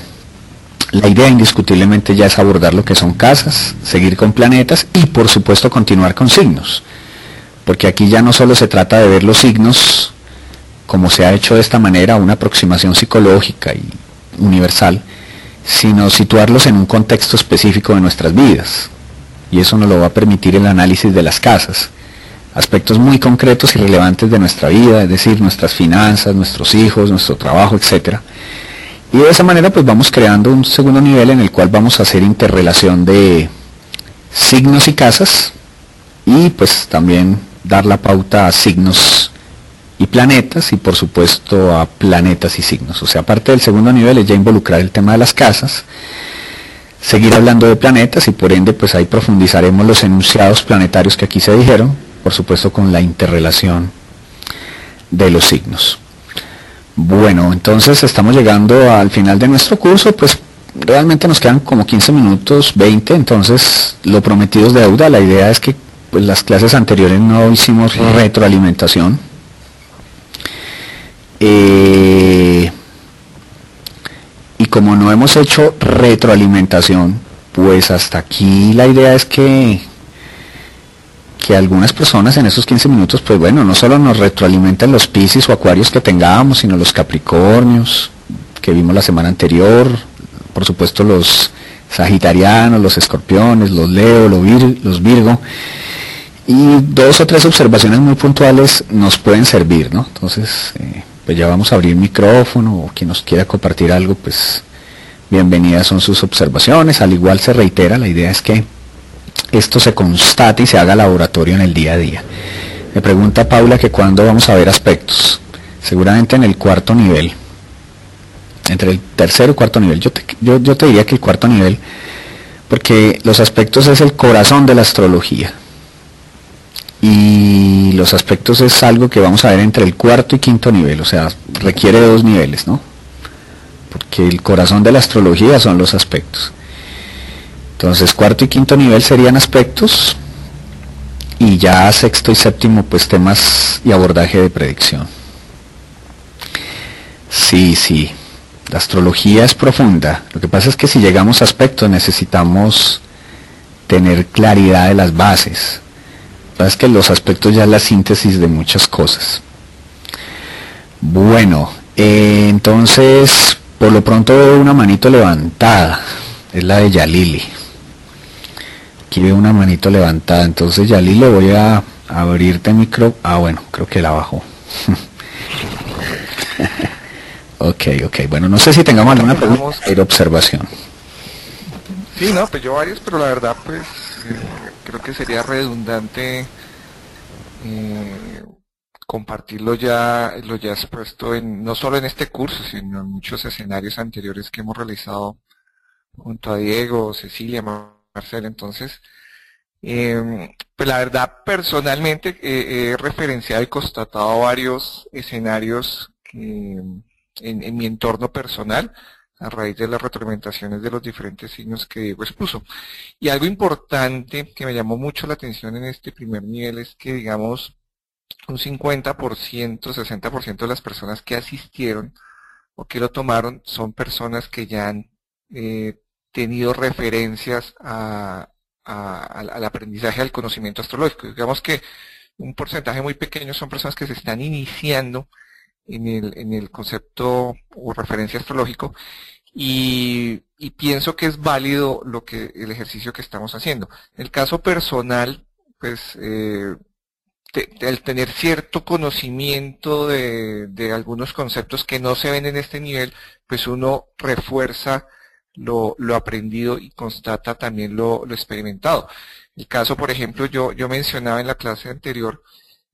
la idea indiscutiblemente ya es abordar lo que son casas, seguir con planetas y por supuesto continuar con signos. Porque aquí ya no solo se trata de ver los signos como se ha hecho de esta manera, una aproximación psicológica y universal, sino situarlos en un contexto específico de nuestras vidas y eso nos lo va a permitir el análisis de las casas, aspectos muy concretos y relevantes de nuestra vida, es decir, nuestras finanzas, nuestros hijos, nuestro trabajo, etc. Y de esa manera pues vamos creando un segundo nivel en el cual vamos a hacer interrelación de signos y casas y pues también dar la pauta a signos y planetas y por supuesto a planetas y signos. O sea, aparte del segundo nivel es ya involucrar el tema de las casas, seguir hablando de planetas y por ende pues ahí profundizaremos los enunciados planetarios que aquí se dijeron, por supuesto con la interrelación de los signos. Bueno, entonces estamos llegando al final de nuestro curso, pues realmente nos quedan como 15 minutos, 20, entonces lo prometido es deuda, la idea es que pues, las clases anteriores no hicimos retroalimentación. Eh, y como no hemos hecho retroalimentación, pues hasta aquí la idea es que, que algunas personas en esos 15 minutos, pues bueno, no solo nos retroalimentan los piscis o acuarios que tengamos, sino los capricornios que vimos la semana anterior, por supuesto los sagitarianos, los escorpiones, los leo, los, los virgo, y dos o tres observaciones muy puntuales nos pueden servir, ¿no? Entonces, eh, pues ya vamos a abrir micrófono o quien nos quiera compartir algo, pues bienvenidas son sus observaciones. Al igual se reitera, la idea es que esto se constate y se haga laboratorio en el día a día. Me pregunta Paula que cuándo vamos a ver aspectos. Seguramente en el cuarto nivel. Entre el tercero y cuarto nivel. Yo te, yo, yo te diría que el cuarto nivel, porque los aspectos es el corazón de la astrología y los aspectos es algo que vamos a ver entre el cuarto y quinto nivel, o sea, requiere dos niveles, ¿no? Porque el corazón de la astrología son los aspectos. Entonces, cuarto y quinto nivel serían aspectos y ya sexto y séptimo, pues temas y abordaje de predicción. Sí, sí. La astrología es profunda. Lo que pasa es que si llegamos a aspectos necesitamos tener claridad de las bases. Lo que pasa es que los aspectos ya es la síntesis de muchas cosas. Bueno, eh, entonces por lo pronto veo una manito levantada. Es la de Yalili. Aquí veo una manito levantada. Entonces Yalili voy a abrirte micro. Ah, bueno, creo que la bajo. [laughs] ok, ok. Bueno, no sé si tengamos alguna pregunta o observación. Sí, no, pues yo varios, pero la verdad, pues eh, creo que sería redundante eh, compartirlo ya, lo ya expuesto en, no solo en este curso, sino en muchos escenarios anteriores que hemos realizado junto a Diego, Cecilia, Marcela. Entonces, eh, pues la verdad, personalmente he referenciado y constatado varios escenarios en, en, mi entorno personal a raíz de las retroalimentaciones de los diferentes signos que Diego expuso. Y algo importante que me llamó mucho la atención en este primer nivel es que, digamos, un 50%, 60% de las personas que asistieron o que lo tomaron son personas que ya han eh, tenido referencias a, al aprendizaje al conocimiento astrológico. Digamos que un porcentaje muy pequeño son personas que se están iniciando en el, en el concepto o referencia astrológico y, pienso que es válido lo que el ejercicio que estamos haciendo. En el caso personal, pues eh, el tener cierto conocimiento de, de, algunos conceptos que no se ven en este nivel, pues uno refuerza lo, lo aprendido y constata también lo, lo, experimentado. El caso, por ejemplo, yo, yo mencionaba en la clase anterior,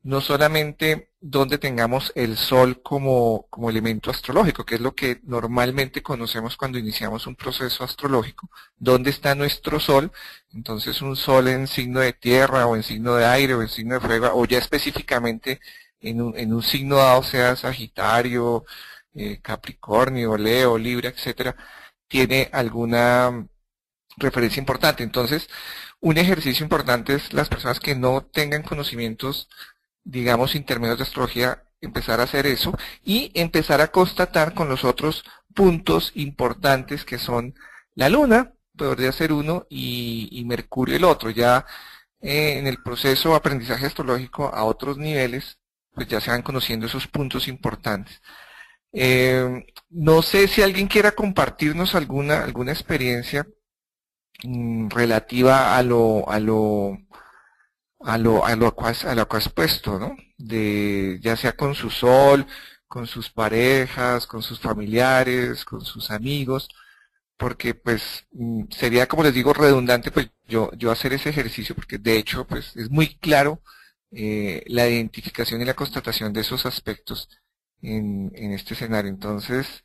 no solamente donde tengamos el sol como, como elemento astrológico, que es lo que normalmente conocemos cuando iniciamos un proceso astrológico, dónde está nuestro sol, entonces un sol en signo de tierra o en signo de aire o en signo de fuego, o ya específicamente en un, en un signo dado, sea Sagitario, eh, Capricornio, Leo, Libra, etcétera, tiene alguna referencia importante. Entonces, un ejercicio importante es las personas que no tengan conocimientos, digamos, intermedios de astrología, empezar a hacer eso y empezar a constatar con los otros puntos importantes que son la luna, podría ser uno, y, Mercurio el otro. Ya eh, en el proceso de aprendizaje astrológico a otros niveles, pues ya se van conociendo esos puntos importantes. Eh, no sé si alguien quiera compartirnos alguna, alguna experiencia mm, relativa a lo, a lo, a lo, a lo, a lo que has puesto, ¿no? De, ya sea con su sol, con sus parejas, con sus familiares, con sus amigos, porque pues mm, sería, como les digo, redundante pues yo, yo hacer ese ejercicio, porque de hecho pues es muy claro eh, la identificación y la constatación de esos aspectos en, en este escenario. Entonces,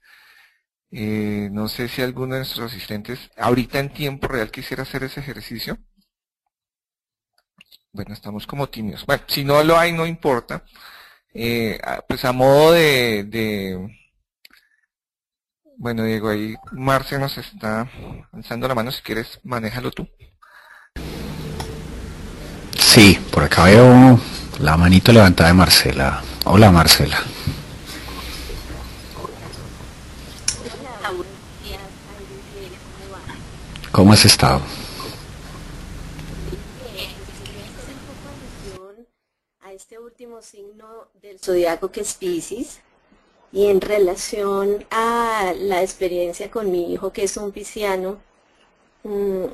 eh, no sé si alguno de nuestros asistentes ahorita en tiempo real quisiera hacer ese ejercicio. Bueno, estamos como tímidos. Bueno, si no lo hay, no importa. Eh, pues a modo de, de, Bueno, Diego, ahí Marce nos está alzando la mano. Si quieres, manéjalo tú. Sí, por acá veo la manito levantada de Marcela. Hola, Marcela. ¿Cómo has estado? a este último signo del zodiaco que es Pisces y en relación a la experiencia con mi hijo que es un pisciano, mm,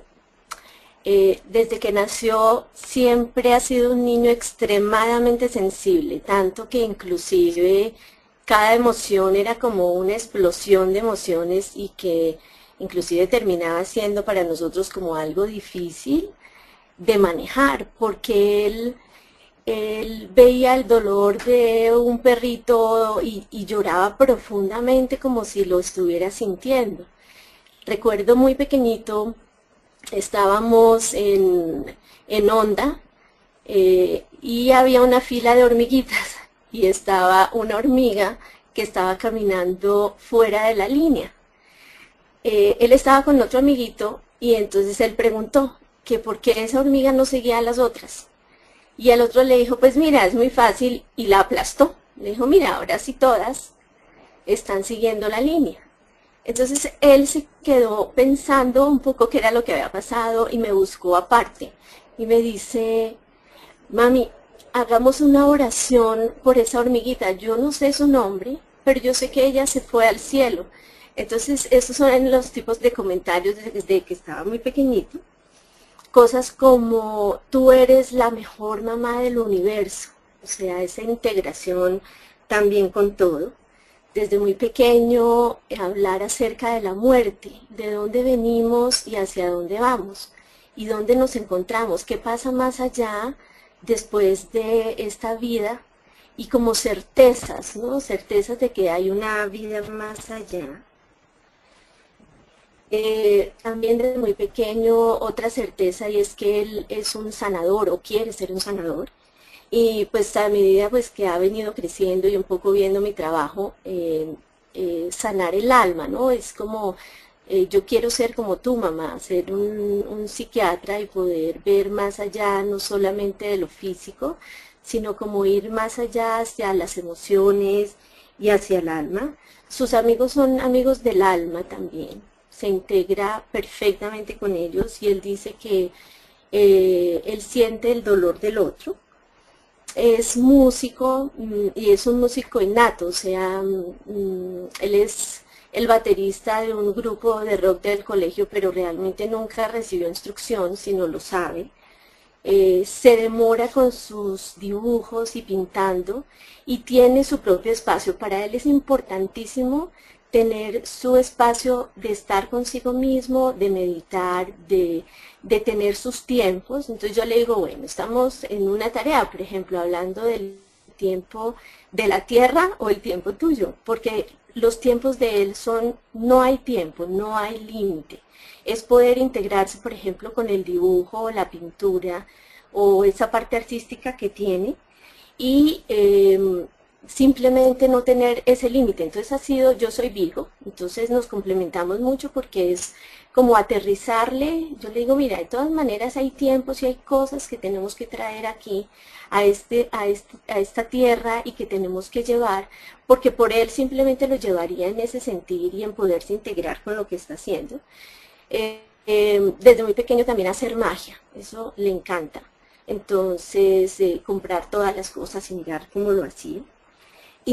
eh, desde que nació siempre ha sido un niño extremadamente sensible, tanto que inclusive cada emoción era como una explosión de emociones y que inclusive terminaba siendo para nosotros como algo difícil de manejar, porque él, veía el dolor de un perrito y, lloraba profundamente como si lo estuviera sintiendo. Recuerdo muy pequeñito, estábamos en, en Onda eh, y había una fila de hormiguitas [laughs] y estaba una hormiga que estaba caminando fuera de la línea. Eh, él estaba con otro amiguito y entonces él preguntó que por qué esa hormiga no seguía a las otras. Y el otro le dijo, pues mira, es muy fácil y la aplastó. Le dijo, mira, ahora sí todas están siguiendo la línea. Entonces él se quedó pensando un poco qué era lo que había pasado y me buscó aparte y me dice, mami, hagamos una oración por esa hormiguita. Yo no sé su nombre, pero yo sé que ella se fue al cielo. Entonces, esos son los tipos de comentarios desde que estaba muy pequeñito. Cosas como, tú eres la mejor mamá del universo. O sea, esa integración también con todo desde muy pequeño hablar acerca de la muerte, de dónde venimos y hacia dónde vamos, y dónde nos encontramos, qué pasa más allá después de esta vida, y como certezas, ¿no? Certezas de que hay una vida más allá. Eh, también desde muy pequeño otra certeza y es que él es un sanador o quiere ser un sanador y pues a medida pues que ha venido creciendo y un poco viendo mi trabajo, eh, eh, sanar el alma, ¿no? Es como, eh, yo quiero ser como tú, mamá, ser un, un, psiquiatra y poder ver más allá, no solamente de lo físico, sino como ir más allá hacia las emociones y hacia el alma. Sus amigos son amigos del alma también, se integra perfectamente con ellos y él dice que él siente el dolor del otro, es músico mm, y es un músico innato, o sea, mm, él es el baterista de un grupo de rock del colegio, pero realmente nunca recibió instrucción, si no lo sabe. Eh, se demora con sus dibujos y pintando y tiene su propio espacio. Para él es importantísimo tener su espacio de estar consigo mismo, de meditar, de, de, tener sus tiempos. Entonces yo le digo, bueno, estamos en una tarea, por ejemplo, hablando del tiempo de la tierra o el tiempo tuyo, porque los tiempos de él son, no hay tiempo, no hay límite. Es poder integrarse, por ejemplo, con el dibujo, la pintura o esa parte artística que tiene y eh, simplemente no tener ese límite. Entonces ha sido, yo soy Vigo, entonces nos complementamos mucho porque es como aterrizarle, yo le digo, mira, de todas maneras hay tiempos y hay cosas que tenemos que traer aquí a, este, a, este, a esta tierra y que tenemos que llevar, porque por él simplemente lo llevaría en ese sentir y en poderse integrar con lo que está haciendo. Eh, eh, desde muy pequeño también hacer magia, eso le encanta. Entonces, eh, comprar todas las cosas y mirar cómo lo hacía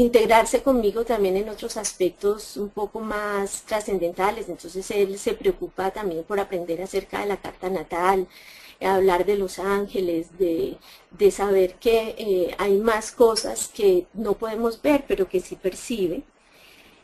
integrarse conmigo también en otros aspectos un poco más trascendentales. Entonces él se preocupa también por aprender acerca de la carta natal, hablar de los ángeles, de, de saber que eh, hay más cosas que no podemos ver, pero que sí percibe.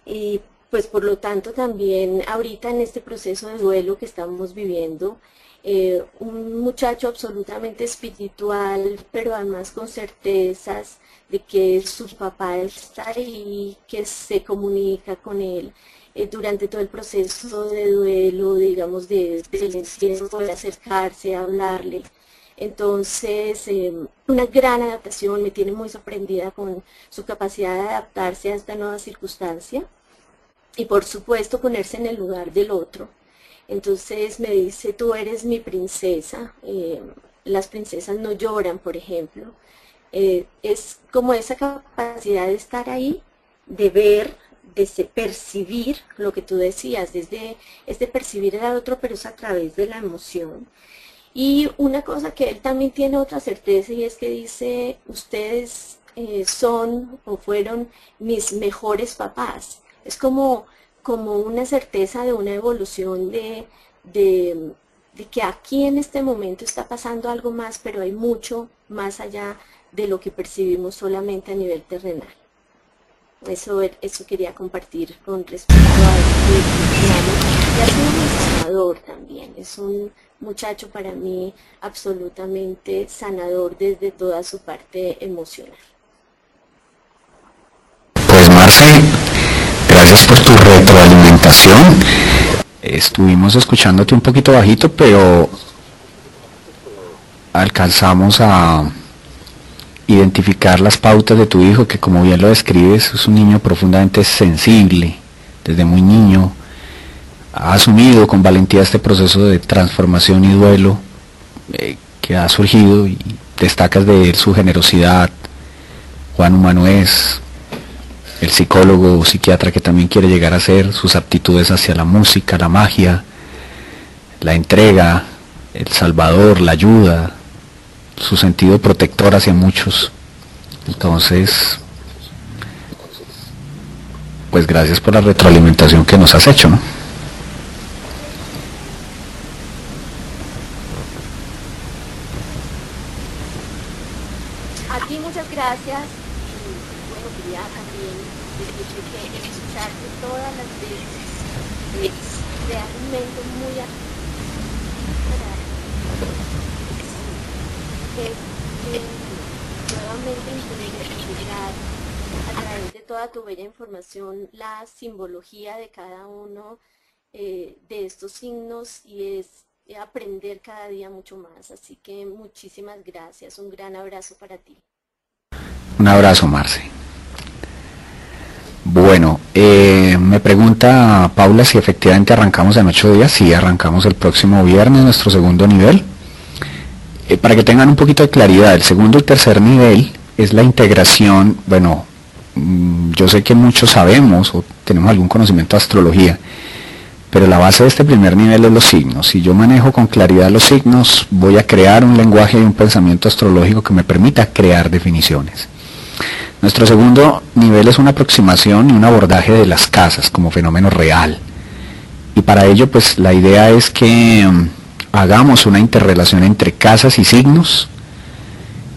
Y pues por lo tanto también ahorita en este proceso de duelo que estamos viviendo, eh, un muchacho absolutamente espiritual, pero además con certezas, de que su papá está ahí, que se comunica con él eh, durante todo el proceso de duelo, digamos, de, del encierro, de acercarse, hablarle. Entonces, em, una gran adaptación, me tiene muy sorprendida con su capacidad de adaptarse a esta nueva circunstancia y por supuesto ponerse en el lugar del otro. Entonces me dice, tú eres mi princesa, em, las princesas no lloran, por ejemplo, eh, es como esa capacidad de estar ahí, de ver, de percibir lo que tú decías, desde es de percibir al otro, pero es a través de la emoción. Y una cosa que él también tiene otra certeza y es que dice, ustedes eh, son o fueron mis mejores papás. Es como, como una certeza de una evolución de, de, de que aquí en este momento está pasando algo más, pero hay mucho más allá de lo que percibimos solamente a nivel terrenal. Eso, eso quería compartir con respecto a este y ha sido un sanador también, es un muchacho para mí absolutamente sanador desde toda su parte emocional. Pues Marce, gracias por tu retroalimentación. Estuvimos escuchándote un poquito bajito, pero alcanzamos a identificar las pautas de tu hijo, que como bien lo describes, es un niño profundamente sensible, desde muy niño, ha asumido con valentía este proceso de transformación y duelo eh, que ha surgido y destacas de él su generosidad, Juan humano es, el psicólogo o psiquiatra que también quiere llegar a ser, sus aptitudes hacia la música, la magia, la entrega, el salvador, la ayuda, su sentido protector hacia muchos. Entonces, pues gracias por la retroalimentación que nos has hecho, ¿no? A ti muchas gracias y bueno, quería también decirte que escucharte todas las veces es realmente muy a- es eh, nuevamente integrar integrar a través de toda tu bella información la simbología de cada uno eh, de estos signos y es eh, aprender cada día mucho más. Así que muchísimas gracias, un gran abrazo para ti. Un abrazo, Marce. Bueno, eh, me pregunta Paula si efectivamente arrancamos en ocho días. Sí, arrancamos el próximo viernes nuestro segundo nivel. Para que tengan un poquito de claridad, el segundo y tercer nivel es la integración, bueno, yo sé que muchos sabemos o tenemos algún conocimiento de astrología, pero la base de este primer nivel es los signos. Si yo manejo con claridad los signos, voy a crear un lenguaje y un pensamiento astrológico que me permita crear definiciones. Nuestro segundo nivel es una aproximación y un abordaje de las casas como fenómeno real. Y para ello, pues la idea es que mm, hagamos una interrelación entre casas y signos,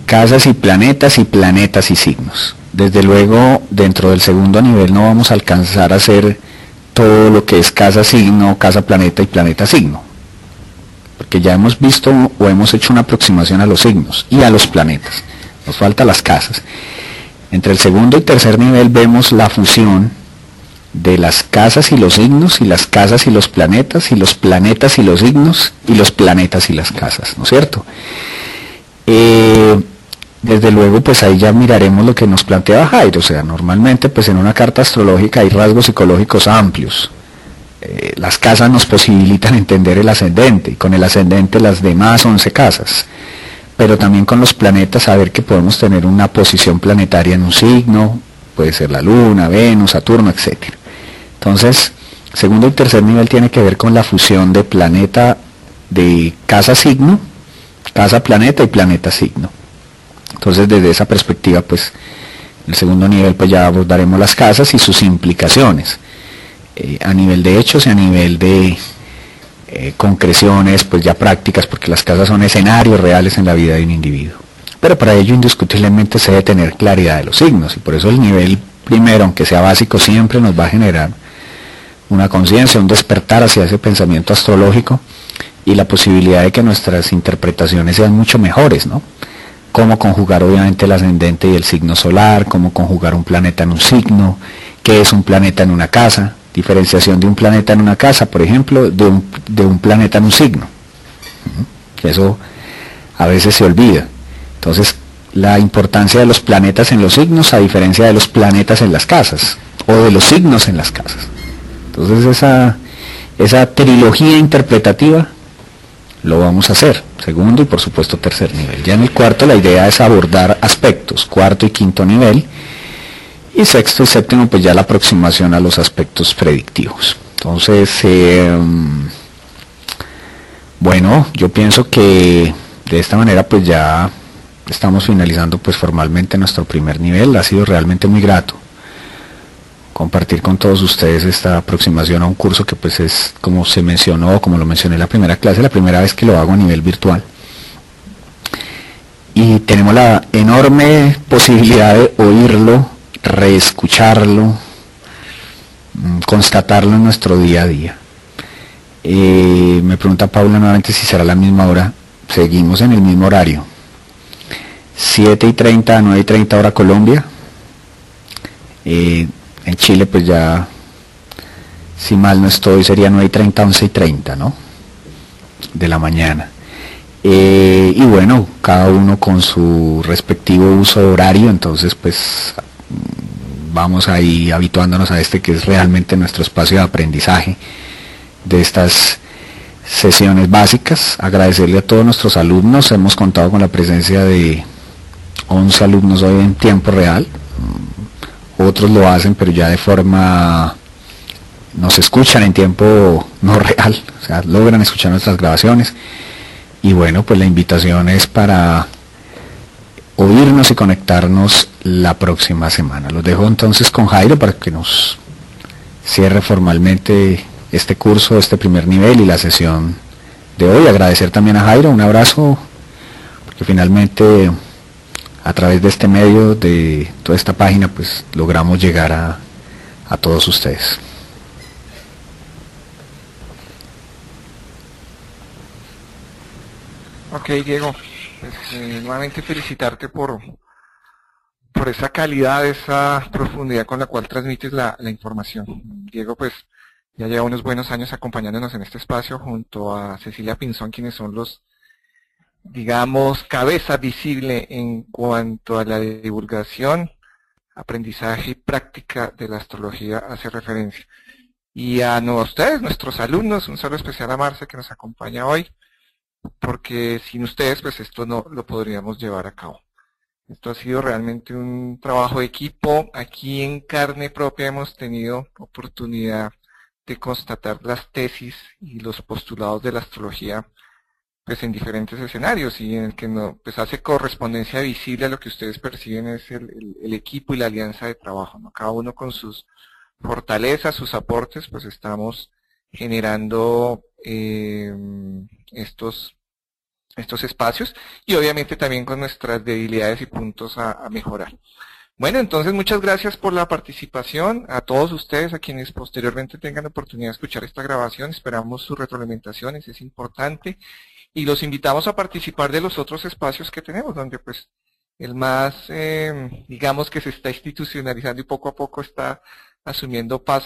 casas y planetas y planetas y signos. Desde luego, dentro del segundo nivel no vamos a alcanzar a hacer todo lo que es casa signo, casa planeta y planeta signo. Porque ya hemos visto o hemos hecho una aproximación a los signos y a los planetas. Nos faltan las casas. Entre el segundo y tercer nivel vemos la fusión de las casas y los signos, y las casas y los planetas, y los planetas y los signos, y los planetas y las casas, ¿no es cierto? Eh, desde luego, pues ahí ya miraremos lo que nos plantea Jairo, o sea, normalmente pues en una carta astrológica hay rasgos psicológicos amplios. Eh, las casas nos posibilitan entender el ascendente, y con el ascendente las demás 11 casas pero también con los planetas saber que podemos tener una posición planetaria en un signo, puede ser la Luna, Venus, Saturno, etc. Entonces, segundo y tercer nivel tiene que ver con la fusión de planeta de casa signo, casa planeta y planeta signo. Entonces, desde esa perspectiva, pues, en el segundo nivel, pues ya abordaremos las casas y sus implicaciones, eh, a nivel de hechos y a nivel de eh, concreciones pues ya prácticas, porque las casas son escenarios reales en la vida de un individuo. Pero para ello indiscutiblemente se debe tener claridad de los signos y por eso el nivel primero, aunque sea básico, siempre nos va a generar una conciencia, un despertar hacia ese pensamiento astrológico y la posibilidad de que nuestras interpretaciones sean mucho mejores, ¿no? Cómo conjugar obviamente el ascendente y el signo solar, cómo conjugar un planeta en un signo, qué es un planeta en una casa, diferenciación de un planeta en una casa, por ejemplo, de un, planeta en un signo. Eso a veces se olvida. Entonces, la importancia de los planetas en los signos a diferencia de los planetas en las casas, o de los signos en las casas. Entonces, esa, esa trilogía interpretativa lo vamos a hacer, segundo y por supuesto tercer nivel. Ya en el cuarto la idea es abordar aspectos, cuarto y quinto nivel, y sexto y séptimo, pues ya la aproximación a los aspectos predictivos. Entonces, eh, bueno, yo pienso que de esta manera pues ya estamos finalizando pues formalmente nuestro primer nivel. Ha sido realmente muy grato compartir con todos ustedes esta aproximación a un curso que pues es como se mencionó, como lo mencioné en la primera clase, la primera vez que lo hago a nivel virtual y tenemos la enorme posibilidad de oírlo, reescucharlo, mm, constatarlo en nuestro día a día. Eh, me pregunta Paula nuevamente si será la misma hora. Seguimos en el mismo horario. 7 y 30 a 9 y 30 hora Colombia. Eh, en Chile pues ya, si mal no estoy, sería 9 y 30, 11 y 30, ¿no? De la mañana. Eh, y bueno, cada uno con su respectivo uso horario, entonces pues vamos ahí habituándonos a este que es realmente nuestro espacio de aprendizaje de estas sesiones básicas. Agradecerle a todos nuestros alumnos, hemos contado con la presencia de 11 alumnos hoy en tiempo real, otros lo hacen, pero ya de forma nos escuchan en tiempo no real, o sea, logran escuchar nuestras grabaciones. Y bueno, pues la invitación es para oírnos y conectarnos la próxima semana. Los dejo entonces con Jairo para que nos cierre formalmente este curso, este primer nivel y la sesión de hoy. Agradecer también a Jairo, un abrazo, porque finalmente a través de este medio, de toda esta página, pues logramos llegar a, a todos ustedes. Ok, Diego, pues, eh, nuevamente felicitarte por, por esa calidad, esa profundidad con la cual transmites la, la información. Diego, pues, ya lleva unos buenos años acompañándonos en este espacio junto a Cecilia Pinzón, quienes son los, digamos, cabeza visible en cuanto a la divulgación, aprendizaje y práctica de la astrología hace referencia. Y a ustedes, nuestros alumnos, un saludo especial a Marce que nos acompaña hoy porque sin ustedes pues esto no lo podríamos llevar a cabo. Esto ha sido realmente un trabajo de equipo. Aquí en carne propia hemos tenido oportunidad de constatar las tesis y los postulados de la astrología pues en diferentes escenarios y en el que no, pues hace correspondencia visible a lo que ustedes perciben es el, el, equipo y la alianza de trabajo. ¿no? Cada uno con sus fortalezas, sus aportes, pues estamos generando eh, estos, estos espacios y obviamente también con nuestras debilidades y puntos a, mejorar. Bueno, entonces muchas gracias por la participación, a todos ustedes, a quienes posteriormente tengan oportunidad de escuchar esta grabación, esperamos sus retroalimentaciones, es importante, y los invitamos a participar de los otros espacios que tenemos, donde pues el más, eh, digamos que se está institucionalizando y poco a poco está asumiendo paso